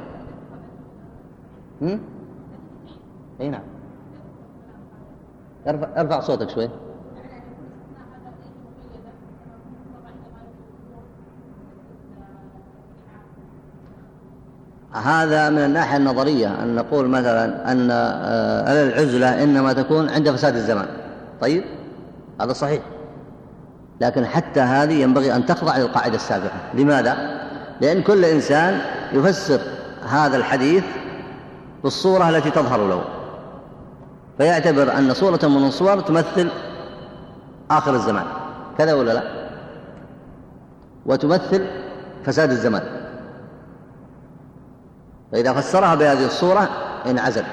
إي نعم. ارفع, ارفع صوتك شوي. هذا من الناحية النظرية أن نقول مثلا أن آه، العزلة إنما تكون عند فساد الزمان. طيب؟ هذا صحيح. لكن حتى هذه ينبغي أن تخضع للقاعدة السابقة. لماذا؟ لأن كل إنسان يفسر هذا الحديث بالصورة التي تظهر له. فيعتبر أن صورة من الصور تمثل آخر الزمان. كذا ولا لا؟ وتمثل فساد الزمان. فإذا فسرها بهذه الصورة انعزل.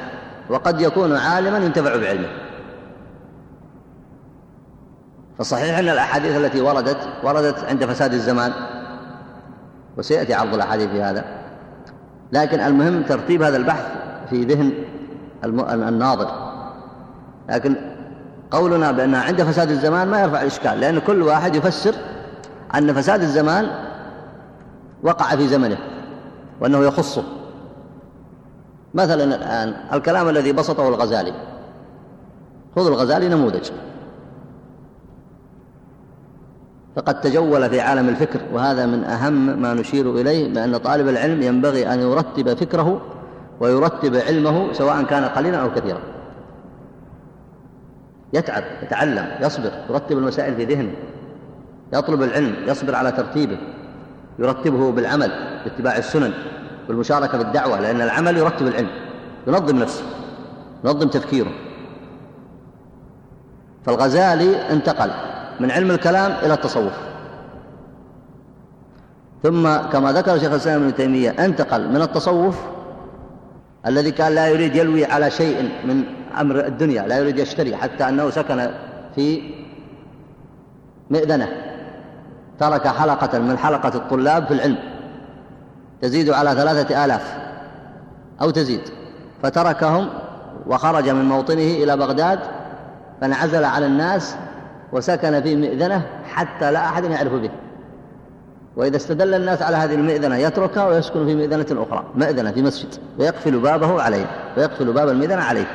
وقد يكون عالما ينتفع بعلمه. فصحيح أن الأحاديث التي وردت وردت عند فساد الزمان وسيأتي عرض الأحاديث في هذا. لكن المهم ترتيب هذا البحث في ذهن الناظر. لكن قولنا بأنها عند فساد الزمان ما يرفع الإشكال لأن كل واحد يفسر أن فساد الزمان وقع في زمنه وأنه يخصه. مثلا الآن الكلام الذي بسطه الغزالي. خذ الغزالي نموذج. فقد تجول في عالم الفكر وهذا من أهم ما نشير إليه بأن طالب العلم ينبغي أن يرتب فكره ويرتب علمه سواء كان قليلا أو كثيرا. يتعب يتعلم يصبر يرتب المسائل في ذهنه. يطلب العلم يصبر على ترتيبه. يرتبه بالعمل باتباع السنن بالمشاركة في الدعوة لأن العمل يرتب العلم. ينظم نفسه ينظم تفكيره. فالغزالي انتقل. من علم الكلام إلى التصوف. ثم كما ذكر شيخ الإسلام ابن تيمية انتقل من التصوف الذي كان لا يريد يلوي على شيء من أمر الدنيا لا يريد يشتري حتى أنه سكن في مئذنة. ترك حلقة من حلقة الطلاب في العلم. تزيد على ثلاثة آلاف أو تزيد. فتركهم وخرج من موطنه إلى بغداد فانعزل على الناس وسكن في مئذنة حتى لا أحد يعرف به. وإذا استدل الناس على هذه المئذنة يتركها ويسكن في مئذنة أخرى. مئذنة في مسجد ويقفل بابه عليه ويقفل باب المئذنة عليه.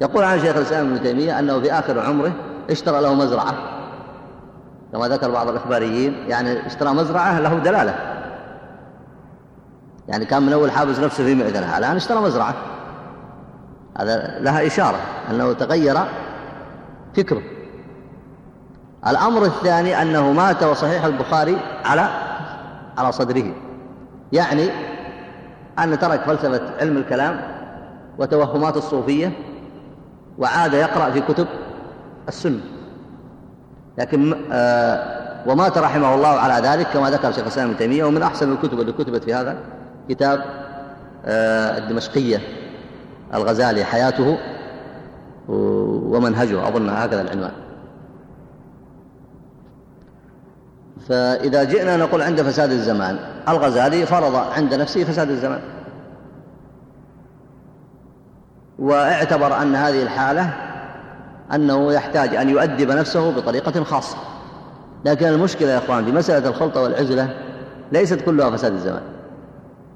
يقول عن شيخ الإسلام ابن تيمية أنه في آخر عمره اشترى له مزرعة. كما ذكر بعض الإخباريين يعني اشترى مزرعة له دلالة. يعني كان من أول حابس نفسه في معدنها الآن اشترى مزرعة. هذا لها إشارة أنه تغير فكره. الأمر الثاني أنه مات وصحيح البخاري على على صدره. يعني أن ترك فلسفة علم الكلام وتوهمات الصوفية وعاد يقرأ في كتب السنة. لكن آه ومات رحمه الله على ذلك كما ذكر شيخ الإسلام ابن تيمية ومن أحسن الكتب اللي كتبت في هذا كتاب آه الدمشقية الغزالي حياته ومنهجه أظن هكذا العنوان. فإذا جئنا نقول عند فساد الزمان الغزالي فرض عند نفسه فساد الزمان. واعتبر أن هذه الحالة أنه يحتاج أن يؤدب نفسه بطريقة خاصة. لكن المشكلة يا أخوان في مسألة الخلطة والعزلة ليست كلها فساد الزمان.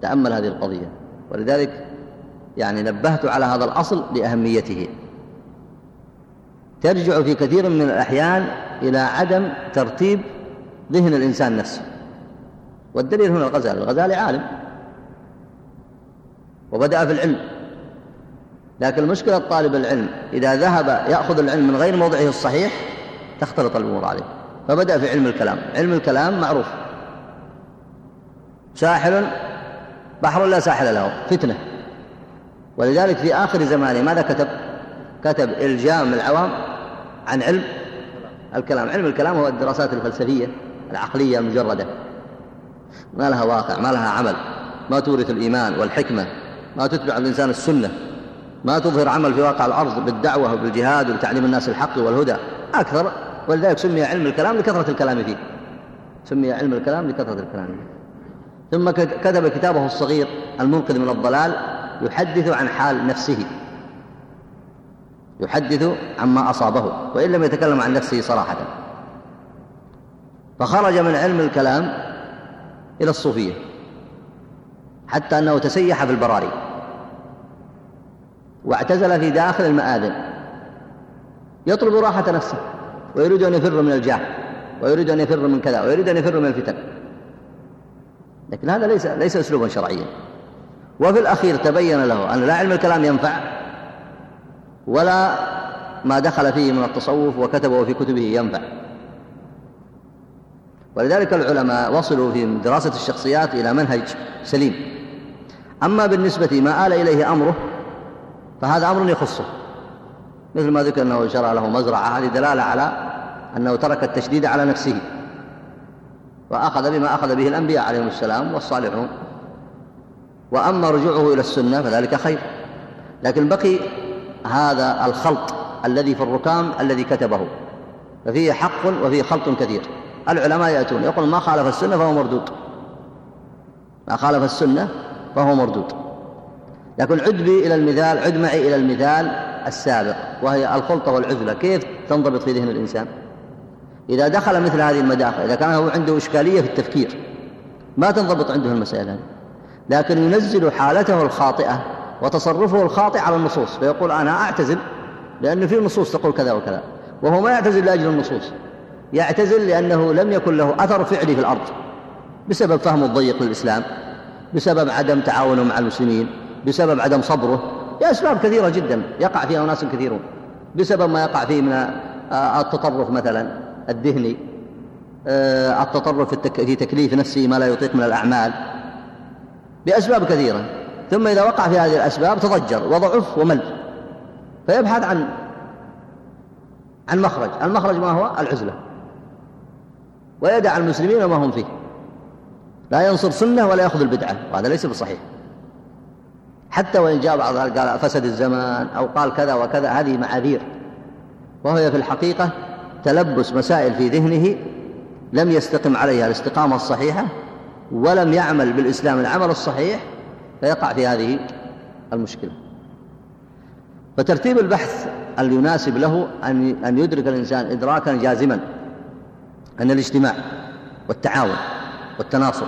تأمل هذه القضية. ولذلك يعني نبهت على هذا الأصل لأهميته. ترجع في كثير من الأحيان إلى عدم ترتيب ذهن الإنسان نفسه. والدليل هنا الغزالي الغزالي عالم. وبدأ في العلم. لكن المشكلة طالب العلم إذا ذهب يأخذ العلم من غير موضعه الصحيح تختلط الأمور عليه. فبدأ في علم الكلام. علم الكلام معروف. ساحل بحر لا ساحل له فتنة. ولذلك في آخر زمانه ماذا كتب؟ كتب إلجام العوام عن علم الكلام. علم الكلام هو الدراسات الفلسفية. العقلية المجردة ما لها واقع ما لها عمل. ما تورث الإيمان والحكمة. ما تتبع الإنسان السنة. ما تظهر عمل في واقع الأرض بالدعوة وبالجهاد وبتعليم الناس الحق والهدى. أكثر. ولذلك سمي علم الكلام لكثرة الكلام فيه. سمي علم الكلام لكثرة الكلام فيه. ثم كتب كتابه الصغير المنقذ من الضلال يحدث عن حال نفسه. يحدث عما أصابه وإن لم يتكلم عن نفسه صراحة. فخرج من علم الكلام إلى الصوفية حتى أنه تسيح في البراري واعتزل في داخل المآذن. يطلب راحة نفسه ويريد أن يفر من الجاه ويريد أن يفر من كذا ويريد أن يفر من الفتن. لكن هذا ليس ليس أسلوبا شرعيا. وفي الأخير تبين له أن لا علم الكلام ينفع ولا ما دخل فيه من التصوف وكتبه في كتبه ينفع. ولذلك العلماء وصلوا في دراسة الشخصيات إلى منهج سليم. أما بالنسبة ما آل إليه أمره فهذا أمر يخصه. مثل ما ذكر أنه شرع له مزرعة هذه دلالة على أنه ترك التشديد على نفسه. وأخذ بما أخذ به الأنبياء عليهم السلام والصالحون. وأما رجوعه إلى السنة فذلك خير. لكن بقي هذا الخلط الذي في الركام الذي كتبه. ففيه حق وفيه خلط كثير. العلماء يأتون. يقول ما خالف السنة فهو مردود. ما خالف السنة فهو مردود. لكن عد بي إلى المثال عد معي إلى المثال السابق وهي الخلطة والعزلة كيف تنضبط في ذهن الإنسان؟ إذا دخل مثل هذه المداخل إذا كان هو عنده إشكالية في التفكير ما تنضبط عنده المسائل هذه. لكن ينزل حالته الخاطئة وتصرفه الخاطئ على النصوص فيقول أنا أعتزل لأن في نصوص تقول كذا وكذا وهو ما يعتزل لأجل النصوص. يعتزل لأنه لم يكن له أثر فعلي في الأرض بسبب فهمه الضيق للإسلام بسبب عدم تعاونه مع المسلمين بسبب عدم صبره لأسباب كثيرة جدا يقع فيها أناس كثيرون بسبب ما يقع فيه من التطرف مثلا الذهني آه، التطرف في تكليف نفسه ما لا يطيق من الأعمال بأسباب كثيرة. ثم إذا وقع في هذه الأسباب تضجر وضعف ومل فيبحث عن عن مخرج المخرج ما هو؟ العزلة. ويدع المسلمين وما هم فيه. لا ينصر سنة ولا يأخذ البدعة وهذا ليس بصحيح. حتى وإن جاء بعض قال فسد الزمان أو قال كذا وكذا هذه معاذير. وهي في الحقيقة تلبس مسائل في ذهنه لم يستقم عليها الاستقامة الصحيحة ولم يعمل بالإسلام العمل الصحيح فيقع في هذه المشكلة. فترتيب البحث اليناسب له أن يدرك الإنسان إدراكا جازما. أن الاجتماع والتعاون والتناصر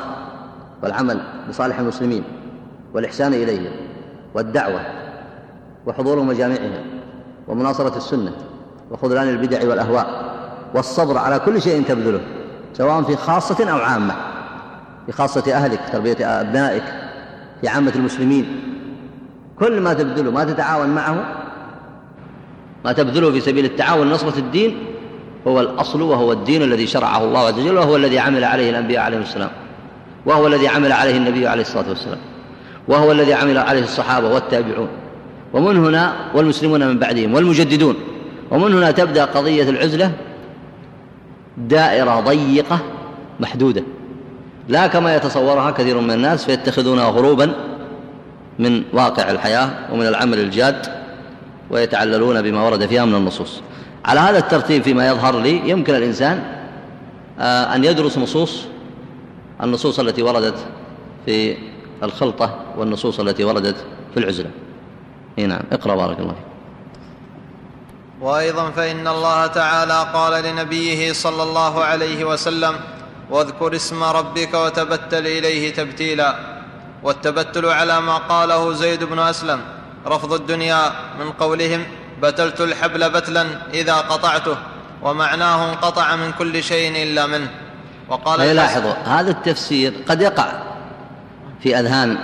والعمل بصالح المسلمين والإحسان إليهم والدعوة وحضور مجامعهم ومناصرة السنة وخذلان البدع والأهواء والصبر على كل شيء تبذله سواء في خاصة أو عامة في خاصة أهلك تربية أبنائك في عامة المسلمين. كل ما تبذله ما تتعاون معه ما تبذله في سبيل التعاون نصرة الدين هو الأصل وهو الدين الذي شرعه الله عز وجل وهو الذي عمل عليه الأنبياء عليهم السلام. وهو الذي عمل عليه النبي عليه الصلاة والسلام. وهو الذي عمل عليه الصحابة والتابعون. ومن هنا والمسلمون من بعدهم والمجددون. ومن هنا تبدأ قضية العزلة دائرة ضيقة محدودة. لا كما يتصورها كثير من الناس فيتخذونها هروبا من واقع الحياة ومن العمل الجاد ويتعللون بما ورد فيها من النصوص. على هذا الترتيب فيما يظهر لي يمكن الإنسان آه، أن يدرس نصوص النصوص التي وردت في الخلطة والنصوص التي وردت في العزلة. نعم اقرأ بارك الله فيك. وأيضا فإن الله تعالى قال لنبيه صلى الله عليه وسلم واذكر اسم ربك وتبتل إليه تبتيلا. والتبتل على ما قاله زيد بن أسلم رفض الدنيا من قولهم بتلت الحبل بتلا إذا قطعته ومعناه انقطع من كل شيء إلا منه. وقال لاحظوا هذا التفسير قد يقع في أذهان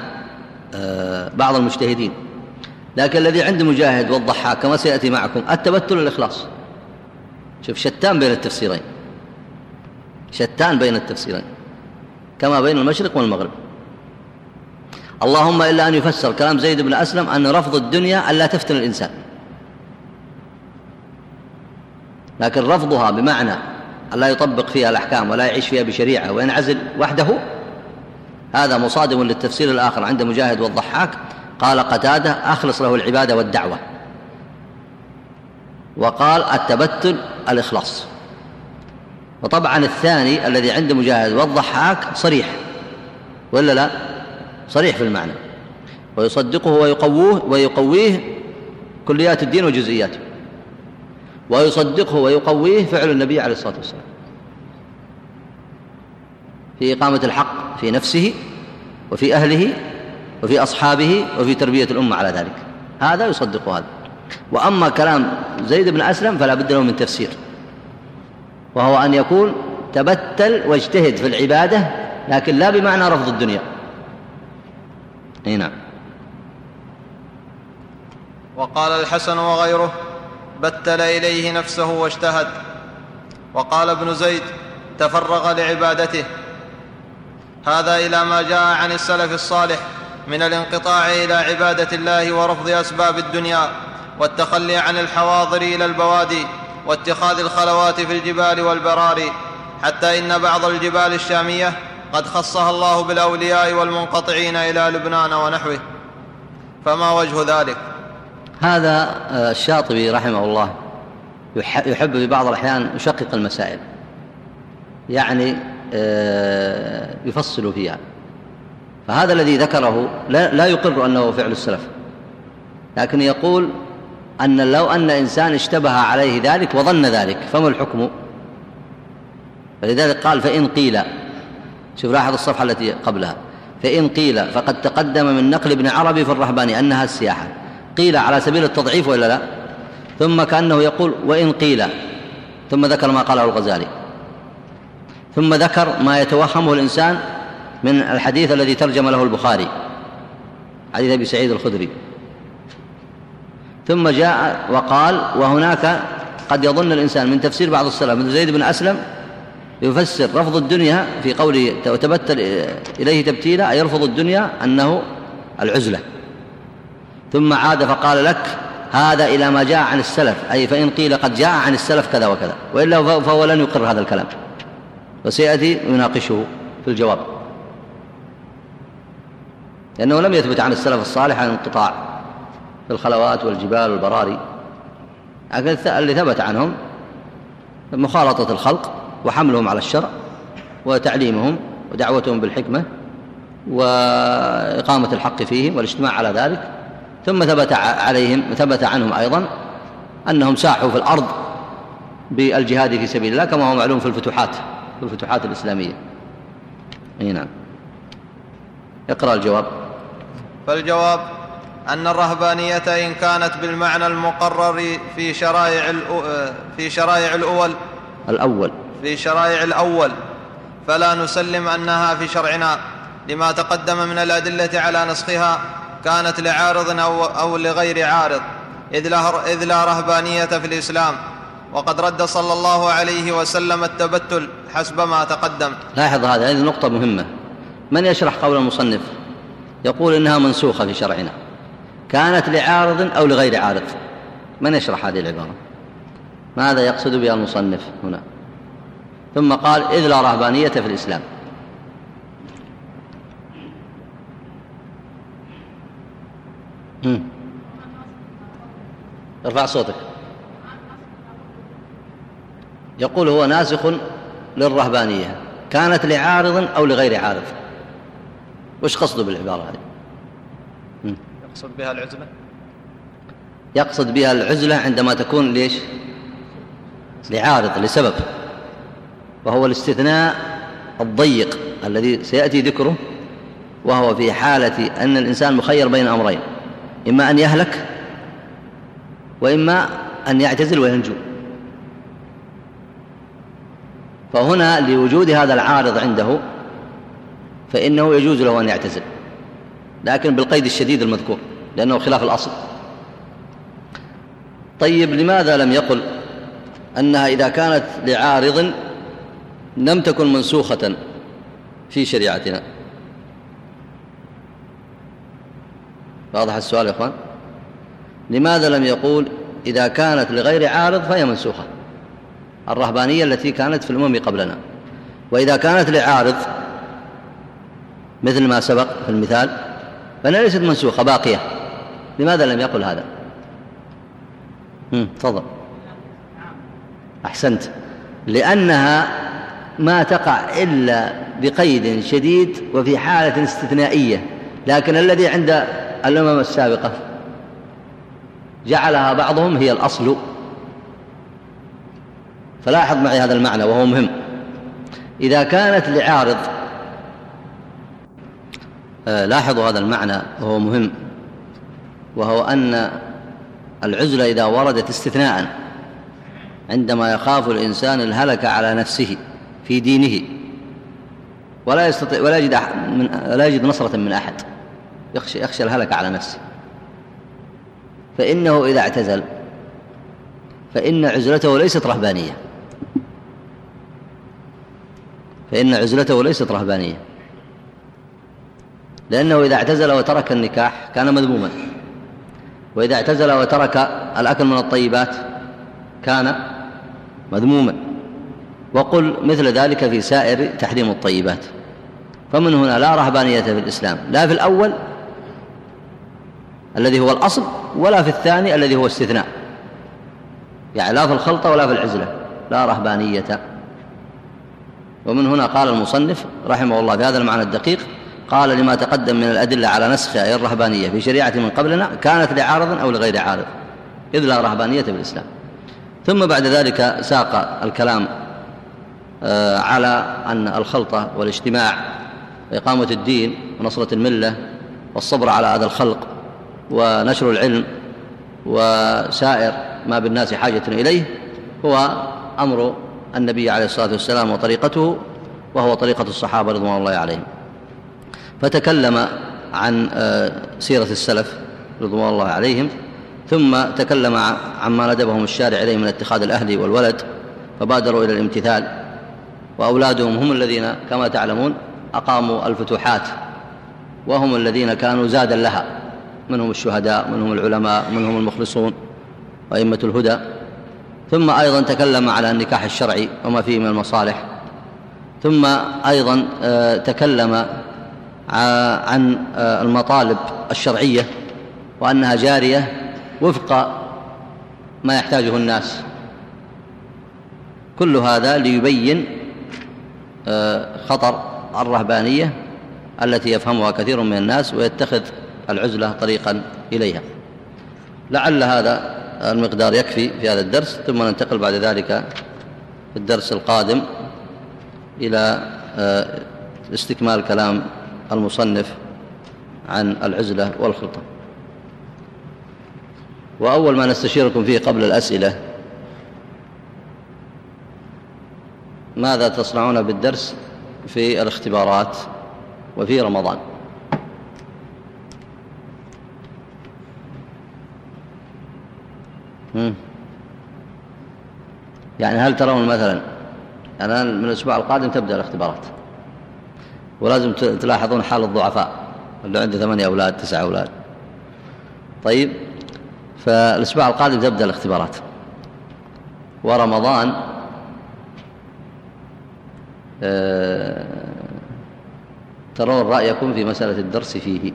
آه، بعض المجتهدين. لكن الذي عند مجاهد والضحاك كما سيأتي معكم التبتل الإخلاص شوف شتان بين التفسيرين. شتان بين التفسيرين. كما بين المشرق والمغرب. اللهم إلا أن يفسر كلام زيد بن أسلم أن رفض الدنيا ألا تفتن الإنسان. لكن رفضها بمعنى ألا يطبق فيها الأحكام ولا يعيش فيها بشريعة وينعزل وحده هذا مصادم للتفسير الآخر عند مجاهد والضحاك. قال قتادة أخلص له العبادة والدعوة. وقال التبتل الإخلاص. وطبعا الثاني الذي عند مجاهد والضحاك صريح. ولا لا؟ صريح في المعنى. ويصدقه ويقووه ويقويه كليات الدين وجزئياته. ويصدقه ويقويه فعل النبي عليه الصلاة والسلام. في إقامة الحق في نفسه وفي أهله وفي أصحابه وفي تربية الأمة على ذلك. هذا يصدق هذا. وأما كلام زيد بن أسلم فلا بد له من تفسير. وهو أن يكون تبتل واجتهد في العبادة لكن لا بمعنى رفض الدنيا. إي نعم. وقال الحسن وغيره بتل إليه نفسه واجتهد. وقال ابن زيد تفرغ لعبادته. هذا إلى ما جاء عن السلف الصالح من الانقطاع إلى عبادة الله ورفض أسباب الدنيا والتخلي عن الحواضر إلى البوادي واتخاذ الخلوات في الجبال والبراري حتى إن بعض الجبال الشامية قد خصها الله بالأولياء والمنقطعين إلى لبنان ونحوه. فما وجه ذلك؟ هذا آه، الشاطبي رحمه الله يحب في بعض الأحيان يشقق المسائل. يعني آه، يفصل فيها. فهذا الذي ذكره لا, لا يقر أنه فعل السلف. لكن يقول أن لو أن إنسان اشتبه عليه ذلك وظن ذلك فما الحكم؟ فلذلك قال فإن قيل. شوف لاحظ الصفحة التي قبلها. فإن قيل فقد تقدم من نقل ابن عربي في الرهباني أنها السياحة. قيل على سبيل التضعيف ولا لا؟ ثم كأنه يقول وإن قيل. ثم ذكر ما قاله الغزالي. ثم ذكر ما يتوهمه الإنسان من الحديث الذي ترجم له البخاري. حديث أبي سعيد الخدري. ثم جاء وقال وهناك قد يظن الإنسان من تفسير بعض السلف مثل زيد بن أسلم يفسر رفض الدنيا في قوله وتبتل إليه تبتيلا يرفض الدنيا أنه العزلة. ثم عاد فقال لك هذا إلى ما جاء عن السلف أي فإن قيل قد جاء عن السلف كذا وكذا وإلا فهو لن يقر هذا الكلام. وسيأتي يناقشه في الجواب. لأنه لم يثبت عن السلف الصالح عن انقطاع في الخلوات والجبال والبراري. لكن اللي ثبت عنهم مخالطة الخلق وحملهم على الشرع وتعليمهم ودعوتهم بالحكمة وإقامة الحق فيهم والاجتماع على ذلك. ثم ثبت عليهم ثبت عنهم أيضا أنهم ساحوا في الأرض بالجهاد في سبيل الله كما هو معلوم في الفتوحات في الفتوحات الإسلامية. أي نعم. اقرأ الجواب. فالجواب أن الرهبانية إن كانت بالمعنى المقرر في شرائع في شرائع الأول الأول. في شرائع الأول فلا نسلم أنها في شرعنا لما تقدم من الأدلة على نسخها كانت لعارض أو, أو لغير عارض إذ لا, إذ لا رهبانية في الإسلام. وقد رد صلى الله عليه وسلم التبتل حسب ما تقدم. لاحظ هذا هذه نقطة مهمة. من يشرح قول المصنف؟ يقول إنها منسوخة في شرعنا. كانت لعارض أو لغير عارض. من يشرح هذه العبارة؟ ماذا يقصد بها المصنف هنا؟ ثم قال إذ لا رهبانية في الإسلام. ارفع صوتك. يقول هو ناسخ للرهبانية. كانت لعارض أو لغير عارض. وش قصده بالعبارة هذه؟ يقصد بها العزلة؟ يقصد بها العزلة عندما تكون ليش؟ لعارض لسبب. وهو الاستثناء الضيق الذي سيأتي ذكره وهو في حالة أن الإنسان مخير بين أمرين. إما أن يهلك وإما أن يعتزل وينجو. فهنا لوجود هذا العارض عنده فإنه يجوز له أن يعتزل لكن بالقيد الشديد المذكور لأنه خلاف الأصل. طيب لماذا لم يقل أنها إذا كانت لعارض لم تكن منسوخة في شريعتنا؟ واضح السؤال يا إخوان؟ لماذا لم يقول إذا كانت لغير عارض فهي منسوخة؟ الرهبانية التي كانت في الأمم قبلنا. وإذا كانت لعارض مثل ما سبق في المثال فإنها ليست منسوخة باقية. لماذا لم يقل هذا؟ تفضل. أحسنت. لأنها ما تقع إلا بقيد شديد وفي حالة استثنائية لكن الذي عند الأمم السابقة. جعلها بعضهم هي الأصل. فلاحظ معي هذا المعنى وهو مهم. إذا كانت لعارض آه، لاحظوا هذا المعنى وهو مهم. وهو أن العزلة إذا وردت استثناء عندما يخاف الإنسان الهلك على نفسه في دينه ولا يستطيع ولا يجد من ولا يجد نصرة من أحد. يخشى يخشى الهلك على نفسه. فإنه إذا اعتزل فإن عزلته ليست رهبانية. فإن عزلته ليست رهبانية. لأنه إذا اعتزل وترك النكاح كان مذموما. وإذا اعتزل وترك الأكل من الطيبات كان مذموما. وقل مثل ذلك في سائر تحريم الطيبات. فمن هنا لا رهبانية في الإسلام. لا في الأول الذي هو الأصل ولا في الثاني الذي هو استثناء. يعني لا في الخلطة ولا في العزلة لا رهبانية. ومن هنا قال المصنف رحمه الله في هذا المعنى الدقيق قال لما تقدم من الأدلة على نسخها أي الرهبانية في شريعة من قبلنا كانت لعارض أو لغير عارض إذ لا رهبانية في الإسلام. ثم بعد ذلك ساق الكلام آه، على أن الخلطة والاجتماع وإقامة الدين ونصرة الملة والصبر على هذا الخلق ونشر العلم وسائر ما بالناس حاجة إليه هو أمر النبي عليه الصلاة والسلام وطريقته وهو طريقة الصحابة رضوان الله عليهم. فتكلم عن آه، سيرة السلف رضوان الله عليهم ثم تكلم عما ندبهم الشارع إليه من اتخاذ الأهل والولد فبادروا إلى الامتثال وأولادهم هم الذين كما تعلمون أقاموا الفتوحات وهم الذين كانوا زادا لها. منهم الشهداء منهم العلماء منهم المخلصون وأئمة الهدى. ثم أيضا تكلم على النكاح الشرعي وما فيه من المصالح. ثم أيضا آه، تكلم عن آه، المطالب الشرعية وأنها جارية وفق ما يحتاجه الناس. كل هذا ليبين آه، خطر الرهبانية التي يفهمها كثير من الناس ويتخذ العزلة طريقا إليها. لعل هذا المقدار يكفي في هذا الدرس ثم ننتقل بعد ذلك في الدرس القادم إلى آه، استكمال كلام المصنف عن العزلة والخلطة وأول ما نستشيركم فيه قبل الأسئلة ماذا تصنعون بالدرس في الاختبارات وفي رمضان؟ يعني هل ترون مثلا يعني من الأسبوع القادم تبدأ الاختبارات. ولازم تلاحظون حال الضعفاء اللي عنده ثمانية أولاد تسعة أولاد. طيب فالأسبوع القادم تبدأ الاختبارات. ورمضان آه، ترون رأيكم في مسألة الدرس فيه.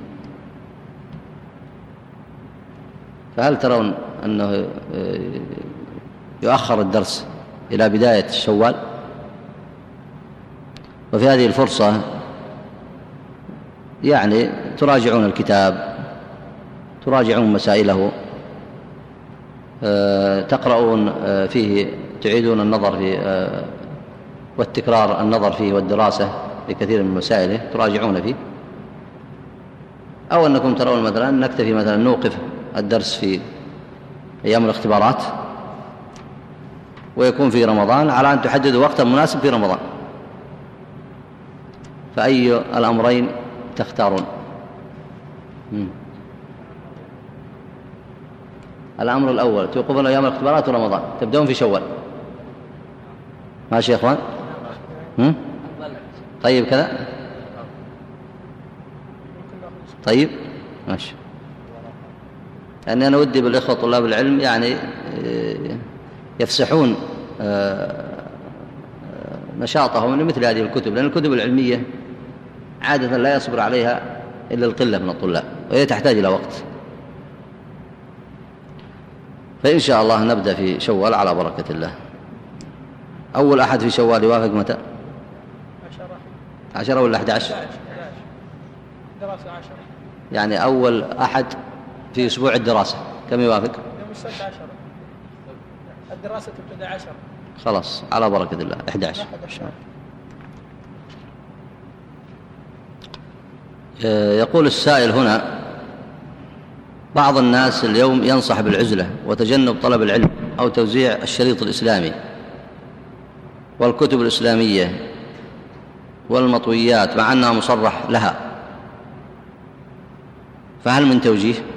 فهل ترون أنه آه، يؤخر الدرس إلى بداية شوال وفي هذه الفرصة يعني تراجعون الكتاب تراجعون مسائله آه، تقرؤون آه، فيه تعيدون النظر في والتكرار النظر فيه والدراسة لكثير من مسائله تراجعون فيه. أو أنكم ترون مثلا نكتفي مثلا نوقف الدرس في أيام الاختبارات ويكون في رمضان على أن تحددوا وقتا مناسب في رمضان. فأي الأمرين تختارون؟ الأمر الأول توقفون أيام الاختبارات ورمضان تبدأون في شوال. ماشي يا إخوان؟ طيب كذا؟ طيب ماشي. يعني أنا ودي بالإخوة طلاب العلم يعني آه، يفسحون آه، آه، نشاطهم لمثل هذه الكتب لأن الكتب العلمية عادة لا يصبر عليها إلا القلة من الطلاب وهي تحتاج إلى وقت فإن شاء الله نبدأ في شوال على بركة الله أول أحد في شوال يوافق متى؟ عشرة عشرة ولا أحد عشر؟ دراسة عشرة يعني أول أحد في أسبوع الدراسة كم يوافق؟ يوم السبت عشرة الدراسة تبتدأ عشرة خلاص على بركة الله 11 آه، يقول السائل هنا بعض الناس اليوم ينصح بالعزلة وتجنب طلب العلم أو توزيع الشريط الإسلامي والكتب الإسلامية والمطويات مع أنها مصرح لها. فهل من توجيه؟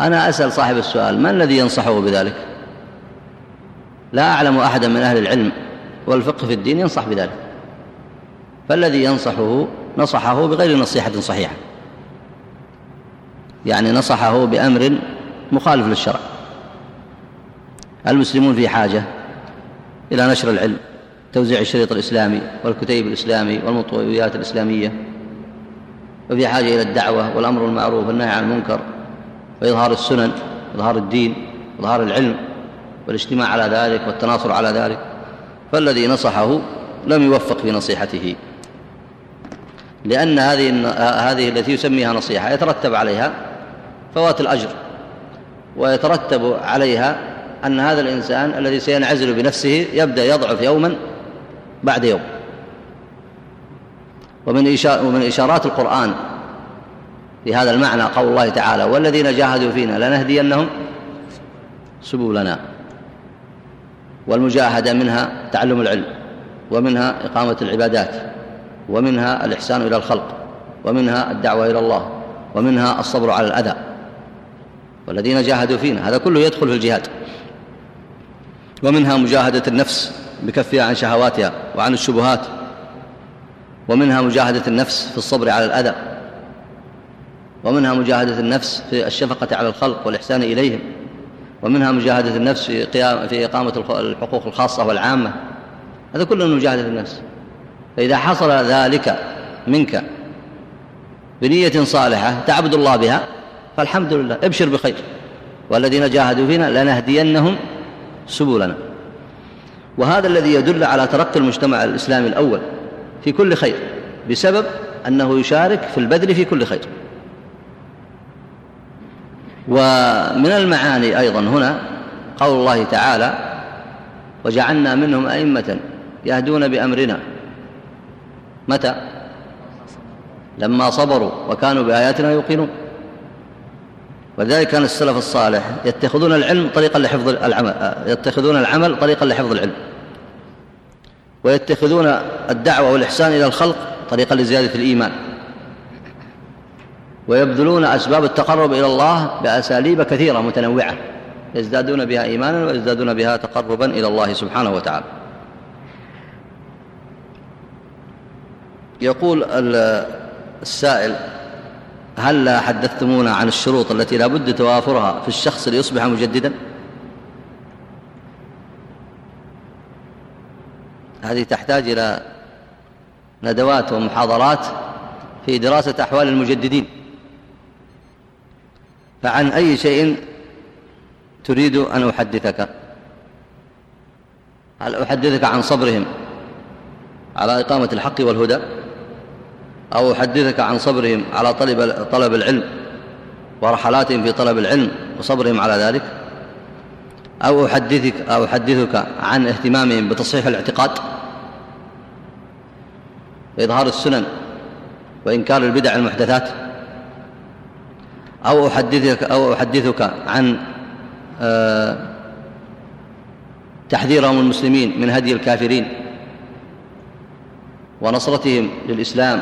أنا أسأل صاحب السؤال ما الذي ينصحه بذلك؟ لا أعلم أحدا من أهل العلم والفقه في الدين ينصح بذلك. فالذي ينصحه نصحه بغير نصيحة صحيحة. يعني نصحه بأمر مخالف للشرع. المسلمون في حاجة إلى نشر العلم توزيع الشريط الإسلامي والكتيب الإسلامي والمطويات الإسلامية. وفي حاجة إلى الدعوة والأمر المعروف والنهي عن المنكر. وإظهار السنن إظهار الدين إظهار العلم والاجتماع على ذلك والتناصر على ذلك. فالذي نصحه لم يوفق في نصيحته. لأن هذه هذه التي يسميها نصيحة يترتب عليها فوات الأجر ويترتب عليها أن هذا الإنسان الذي سينعزل بنفسه يبدأ يضعف يوما بعد يوم. ومن ومن إشارات القرآن في هذا المعنى قول الله تعالى والذين جاهدوا فينا لنهدينهم سبلنا والمجاهدة منها تعلم العلم ومنها إقامة العبادات ومنها الإحسان إلى الخلق ومنها الدعوة إلى الله ومنها الصبر على الأذى. والذين جاهدوا فينا هذا كله يدخل في الجهاد. ومنها مجاهدة النفس بكفها عن شهواتها وعن الشبهات ومنها مجاهدة النفس في الصبر على الأذى. ومنها مجاهدة النفس في الشفقة على الخلق والإحسان إليهم ومنها مجاهدة النفس في, قيام في إقامة الحقوق الخاصة والعامة. هذا كله مجاهدة النفس. فإذا حصل ذلك منك بنية صالحة تعبد الله بها فالحمد لله. ابشر بخير. والذين جاهدوا فينا لنهدينهم سبلنا. وهذا الذي يدل على ترقي المجتمع الإسلامي الأول في كل خير بسبب أنه يشارك في البذل في كل خير. ومن المعاني أيضا هنا قول الله تعالى وجعلنا منهم أئمة يهدون بأمرنا. متى؟ لما صبروا وكانوا بآياتنا يوقنون. ولذلك كان السلف الصالح يتخذون العلم طريقا لحفظ العمل يتخذون العمل طريقا لحفظ العلم. ويتخذون الدعوة والإحسان إلى الخلق طريقا لزيادة الإيمان. ويبذلون أسباب التقرب إلى الله بأساليب كثيرة متنوعة يزدادون بها إيمانا ويزدادون بها تقربا إلى الله سبحانه وتعالى. يقول السائل هل حدثتمونا عن الشروط التي لا بد توافرها في الشخص ليصبح مجددا؟ هذه تحتاج إلى ندوات ومحاضرات في دراسة أحوال المجددين. فعن أي شيء تريد أن أحدثك. هل أحدثك عن صبرهم على إقامة الحق والهدى؟ أو أحدثك عن صبرهم على طلب, طلب العلم ورحلاتهم في طلب العلم وصبرهم على ذلك؟ أو أحدثك, أو أحدثك عن اهتمامهم بتصحيح الاعتقاد؟ وإظهار السنن وإنكار البدع المحدثات؟ أو أحدثك, أو أحدثك عن آه، تحذيرهم المسلمين من هدي الكافرين ونصرتهم للإسلام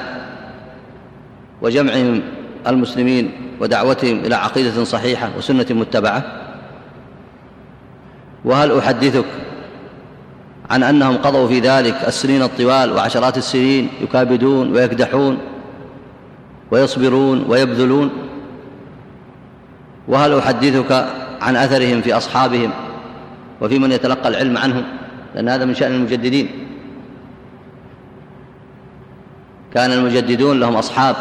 وجمعهم المسلمين ودعوتهم إلى عقيدة صحيحة وسنة متبعة. وهل أحدثك عن أنهم قضوا في ذلك السنين الطوال وعشرات السنين يكابدون ويكدحون ويصبرون ويبذلون؟ وهل أحدثك عن أثرهم في أصحابهم وفي من يتلقى العلم عنهم؟ لأن هذا من شأن المجددين. كان المجددون لهم أصحاب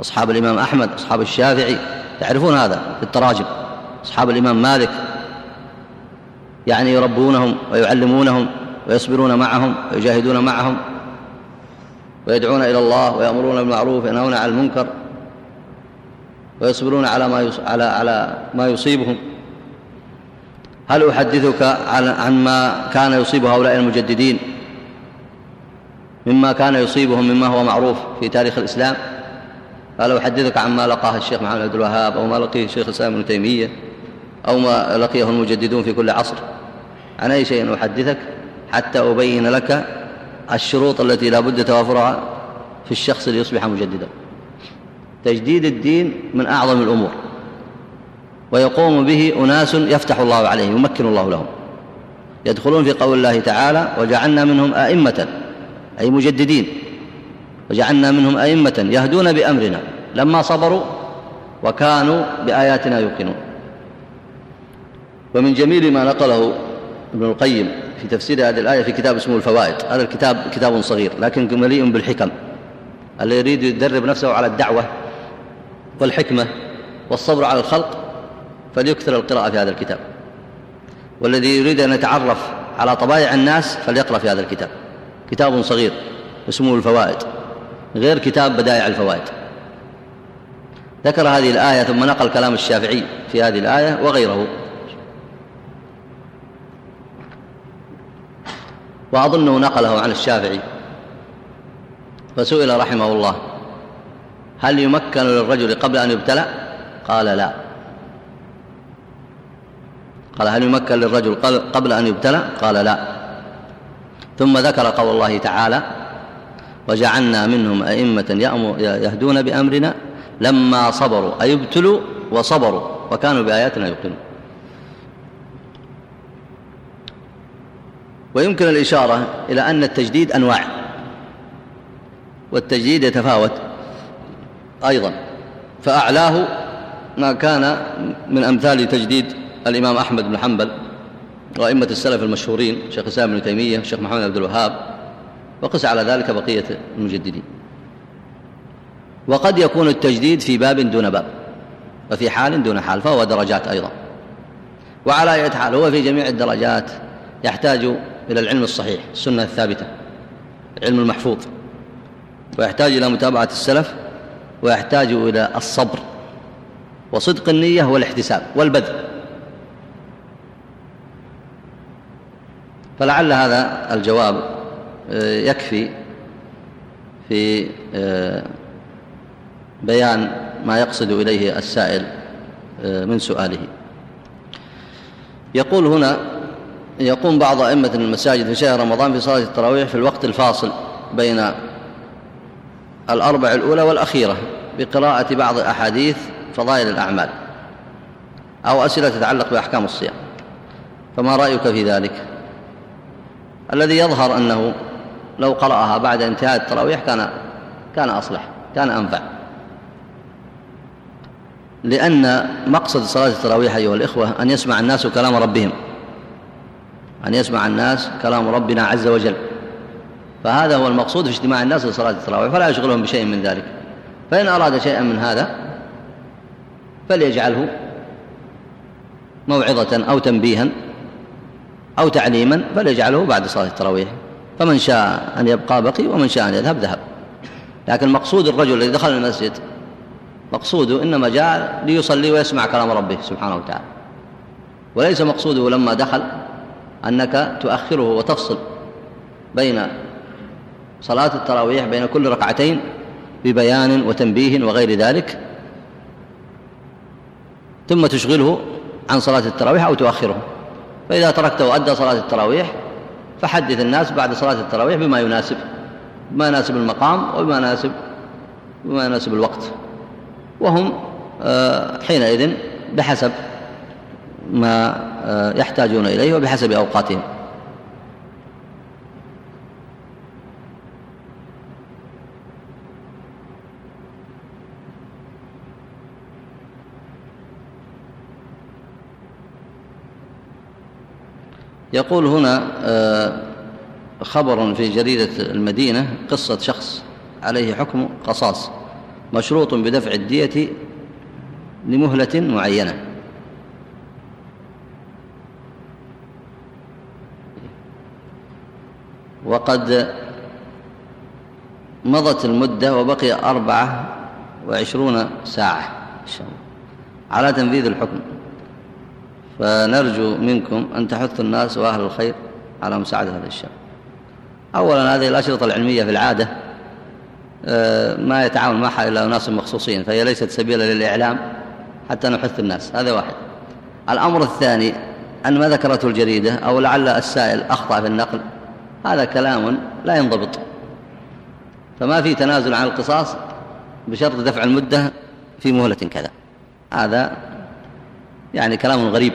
أصحاب الإمام أحمد أصحاب الشافعي. تعرفون هذا في التراجم أصحاب الإمام مالك. يعني يربونهم ويعلمونهم ويصبرون معهم ويجاهدون معهم ويدعون إلى الله ويأمرون بالمعروف وينهون عن المنكر. ويصبرون على ما على على ما يصيبهم. هل أحدثك عن ما كان يصيب هؤلاء المجددين؟ مما كان يصيبهم مما هو معروف في تاريخ الإسلام. هل أحدثك عن ما لقاه الشيخ محمد عبد الوهاب أو ما لقيه الشيخ الإسلام ابن تيمية أو ما لقيه المجددون في كل عصر؟ عن أي شيء أحدثك حتى أبين لك الشروط التي لا بد توافرها في الشخص ليصبح مجددا؟ تجديد الدين من أعظم الأمور. ويقوم به أناس يفتح الله عليهم يمكن الله لهم. يدخلون في قول الله تعالى وجعلنا منهم أئمة أي مجددين. وجعلنا منهم أئمة يهدون بأمرنا لما صبروا وكانوا بآياتنا يوقنون. ومن جميل ما نقله ابن القيم في تفسير هذه الآية في كتاب اسمه الفوائد. هذا الكتاب كتاب صغير لكن مليء بالحكم. اللي يريد يدرب نفسه على الدعوة والحكمة والصبر على الخلق فليكثر القراءة في هذا الكتاب. والذي يريد أن يتعرف على طبائع الناس فليقرأ في هذا الكتاب. كتاب صغير اسمه الفوائد غير كتاب بدائع الفوائد. ذكر هذه الآية ثم نقل كلام الشافعي في هذه الآية وغيره. وأظنه نقله عن الشافعي فسئل رحمه الله. هل يمكن للرجل قبل أن يبتلى؟ قال لا. قال هل يمكن للرجل قبل أن يبتلى؟ قال لا. ثم ذكر قول الله تعالى وجعلنا منهم أئمة يهدون بأمرنا لما صبروا أي ابتلوا وصبروا وكانوا بآياتنا يوقنون ويمكن الإشارة إلى أن التجديد أنواع والتجديد يتفاوت. أيضا. فأعلاه ما كان من أمثال تجديد الإمام أحمد بن حنبل وأئمة السلف المشهورين شيخ الإسلام بن تيمية الشيخ محمد عبد الوهاب وقس على ذلك بقية المجددين. وقد يكون التجديد في باب دون باب وفي حال دون حال فهو درجات أيضا. وعلى أي حال هو في جميع الدرجات يحتاج إلى العلم الصحيح السنة الثابتة العلم المحفوظ ويحتاج إلى متابعة السلف ويحتاج إلى الصبر وصدق النية والاحتساب والبذل. فلعل هذا الجواب آه، يكفي في آه، بيان ما يقصد إليه السائل آه، من سؤاله. يقول هنا يقوم بعض أئمة المساجد في شهر رمضان في صلاة التراويح في الوقت الفاصل بين الأربع الأولى والأخيرة بقراءة بعض أحاديث فضائل الأعمال أو أسئلة تتعلق بأحكام الصيام. فما رأيك في ذلك؟ الذي يظهر أنه لو قرأها بعد انتهاء التراويح كان كان أصلح كان أنفع. لأن مقصد صلاة التراويح أيها الإخوة أن يسمع الناس كلام ربهم أن يسمع الناس كلام ربنا عز وجل. فهذا هو المقصود في اجتماع الناس لصلاة التراويح فلا يشغلهم بشيء من ذلك. فإن أراد شيئا من هذا فليجعله موعظة أو تنبيها أو تعليما فليجعله بعد صلاة التراويح. فمن شاء أن يبقى بقي ومن شاء أن يذهب ذهب. لكن مقصود الرجل الذي دخل المسجد مقصوده إنما جاء ليصلي ويسمع كلام ربه سبحانه وتعالى. وليس مقصوده لما دخل أنك تؤخره وتفصل بين صلاة التراويح بين كل ركعتين ببيان وتنبيه وغير ذلك؟ ثم تشغله عن صلاة التراويح أو تؤخره. فإذا تركته وأدى صلاة التراويح فحدث الناس بعد صلاة التراويح بما يناسب بما يناسب المقام وبما يناسب بما يناسب الوقت. وهم آه، حينئذ بحسب ما آه، يحتاجون إليه وبحسب أوقاتهم. يقول هنا آه، خبر في جريدة المدينة قصة شخص عليه حكم قصاص مشروط بدفع الدية لمهلة معينة. وقد مضت المدة وبقي أربعة وعشرون ساعة على تنفيذ الحكم. فنرجو منكم أن تحثوا الناس وأهل الخير على مساعدة هذا الشاب أولا هذه الأشرطة العلمية في العادة آه، ما يتعاون معها إلا ناس مخصوصين فهي ليست سبيلا للإعلام حتى نحث الناس. هذا واحد. الأمر الثاني أن ما ذكرته الجريدة أو لعل السائل أخطأ في النقل هذا كلام لا ينضبط. فما في تنازل عن القصاص بشرط دفع المدة في مهلة كذا. هذا يعني كلام غريب.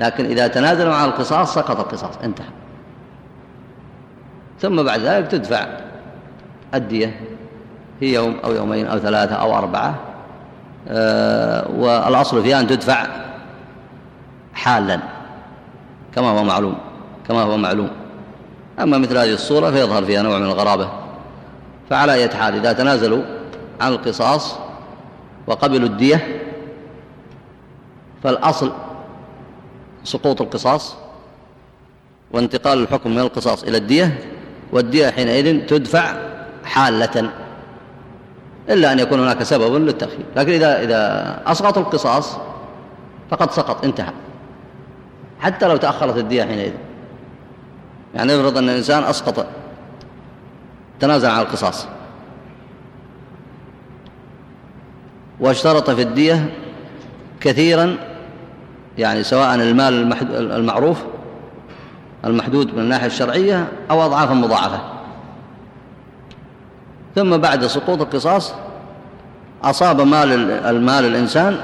لكن إذا تنازلوا عن القصاص سقط القصاص انتهى. ثم بعد ذلك تدفع الدية هي يوم أو يومين أو ثلاثة أو أربعة أه والأصل فيها أن تدفع حالا كما هو معلوم كما هو معلوم. أما مثل هذه الصورة فيظهر فيها نوع من الغرابة. فعلى أي حال إذا تنازلوا عن القصاص وقبلوا الدية فالأصل سقوط القصاص وانتقال الحكم من القصاص إلى الدية والدية حينئذ تدفع حالة إلا أن يكون هناك سبب للتأخير. لكن إذا, إذا أسقط القصاص فقد سقط انتهى. حتى لو تأخرت الدية حينئذ. يعني نفرض أن الإنسان أسقط تنازع عن القصاص. واشترط في الدية كثيرا يعني سواء المال المعروف المحدود من الناحية الشرعية أو أضعافا مضاعفة. ثم بعد سقوط القصاص أصاب مال المال الإنسان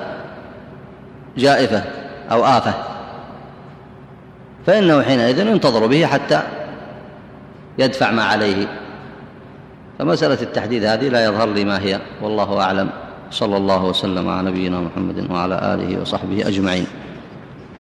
جائفة أو آفة. فإنه حينئذ ينتظر به حتى يدفع ما عليه. فمسألة التحديد هذه لا يظهر لي ما هي. والله أعلم. صلى الله وسلم على نبينا محمد وعلى آله وصحبه أجمعين.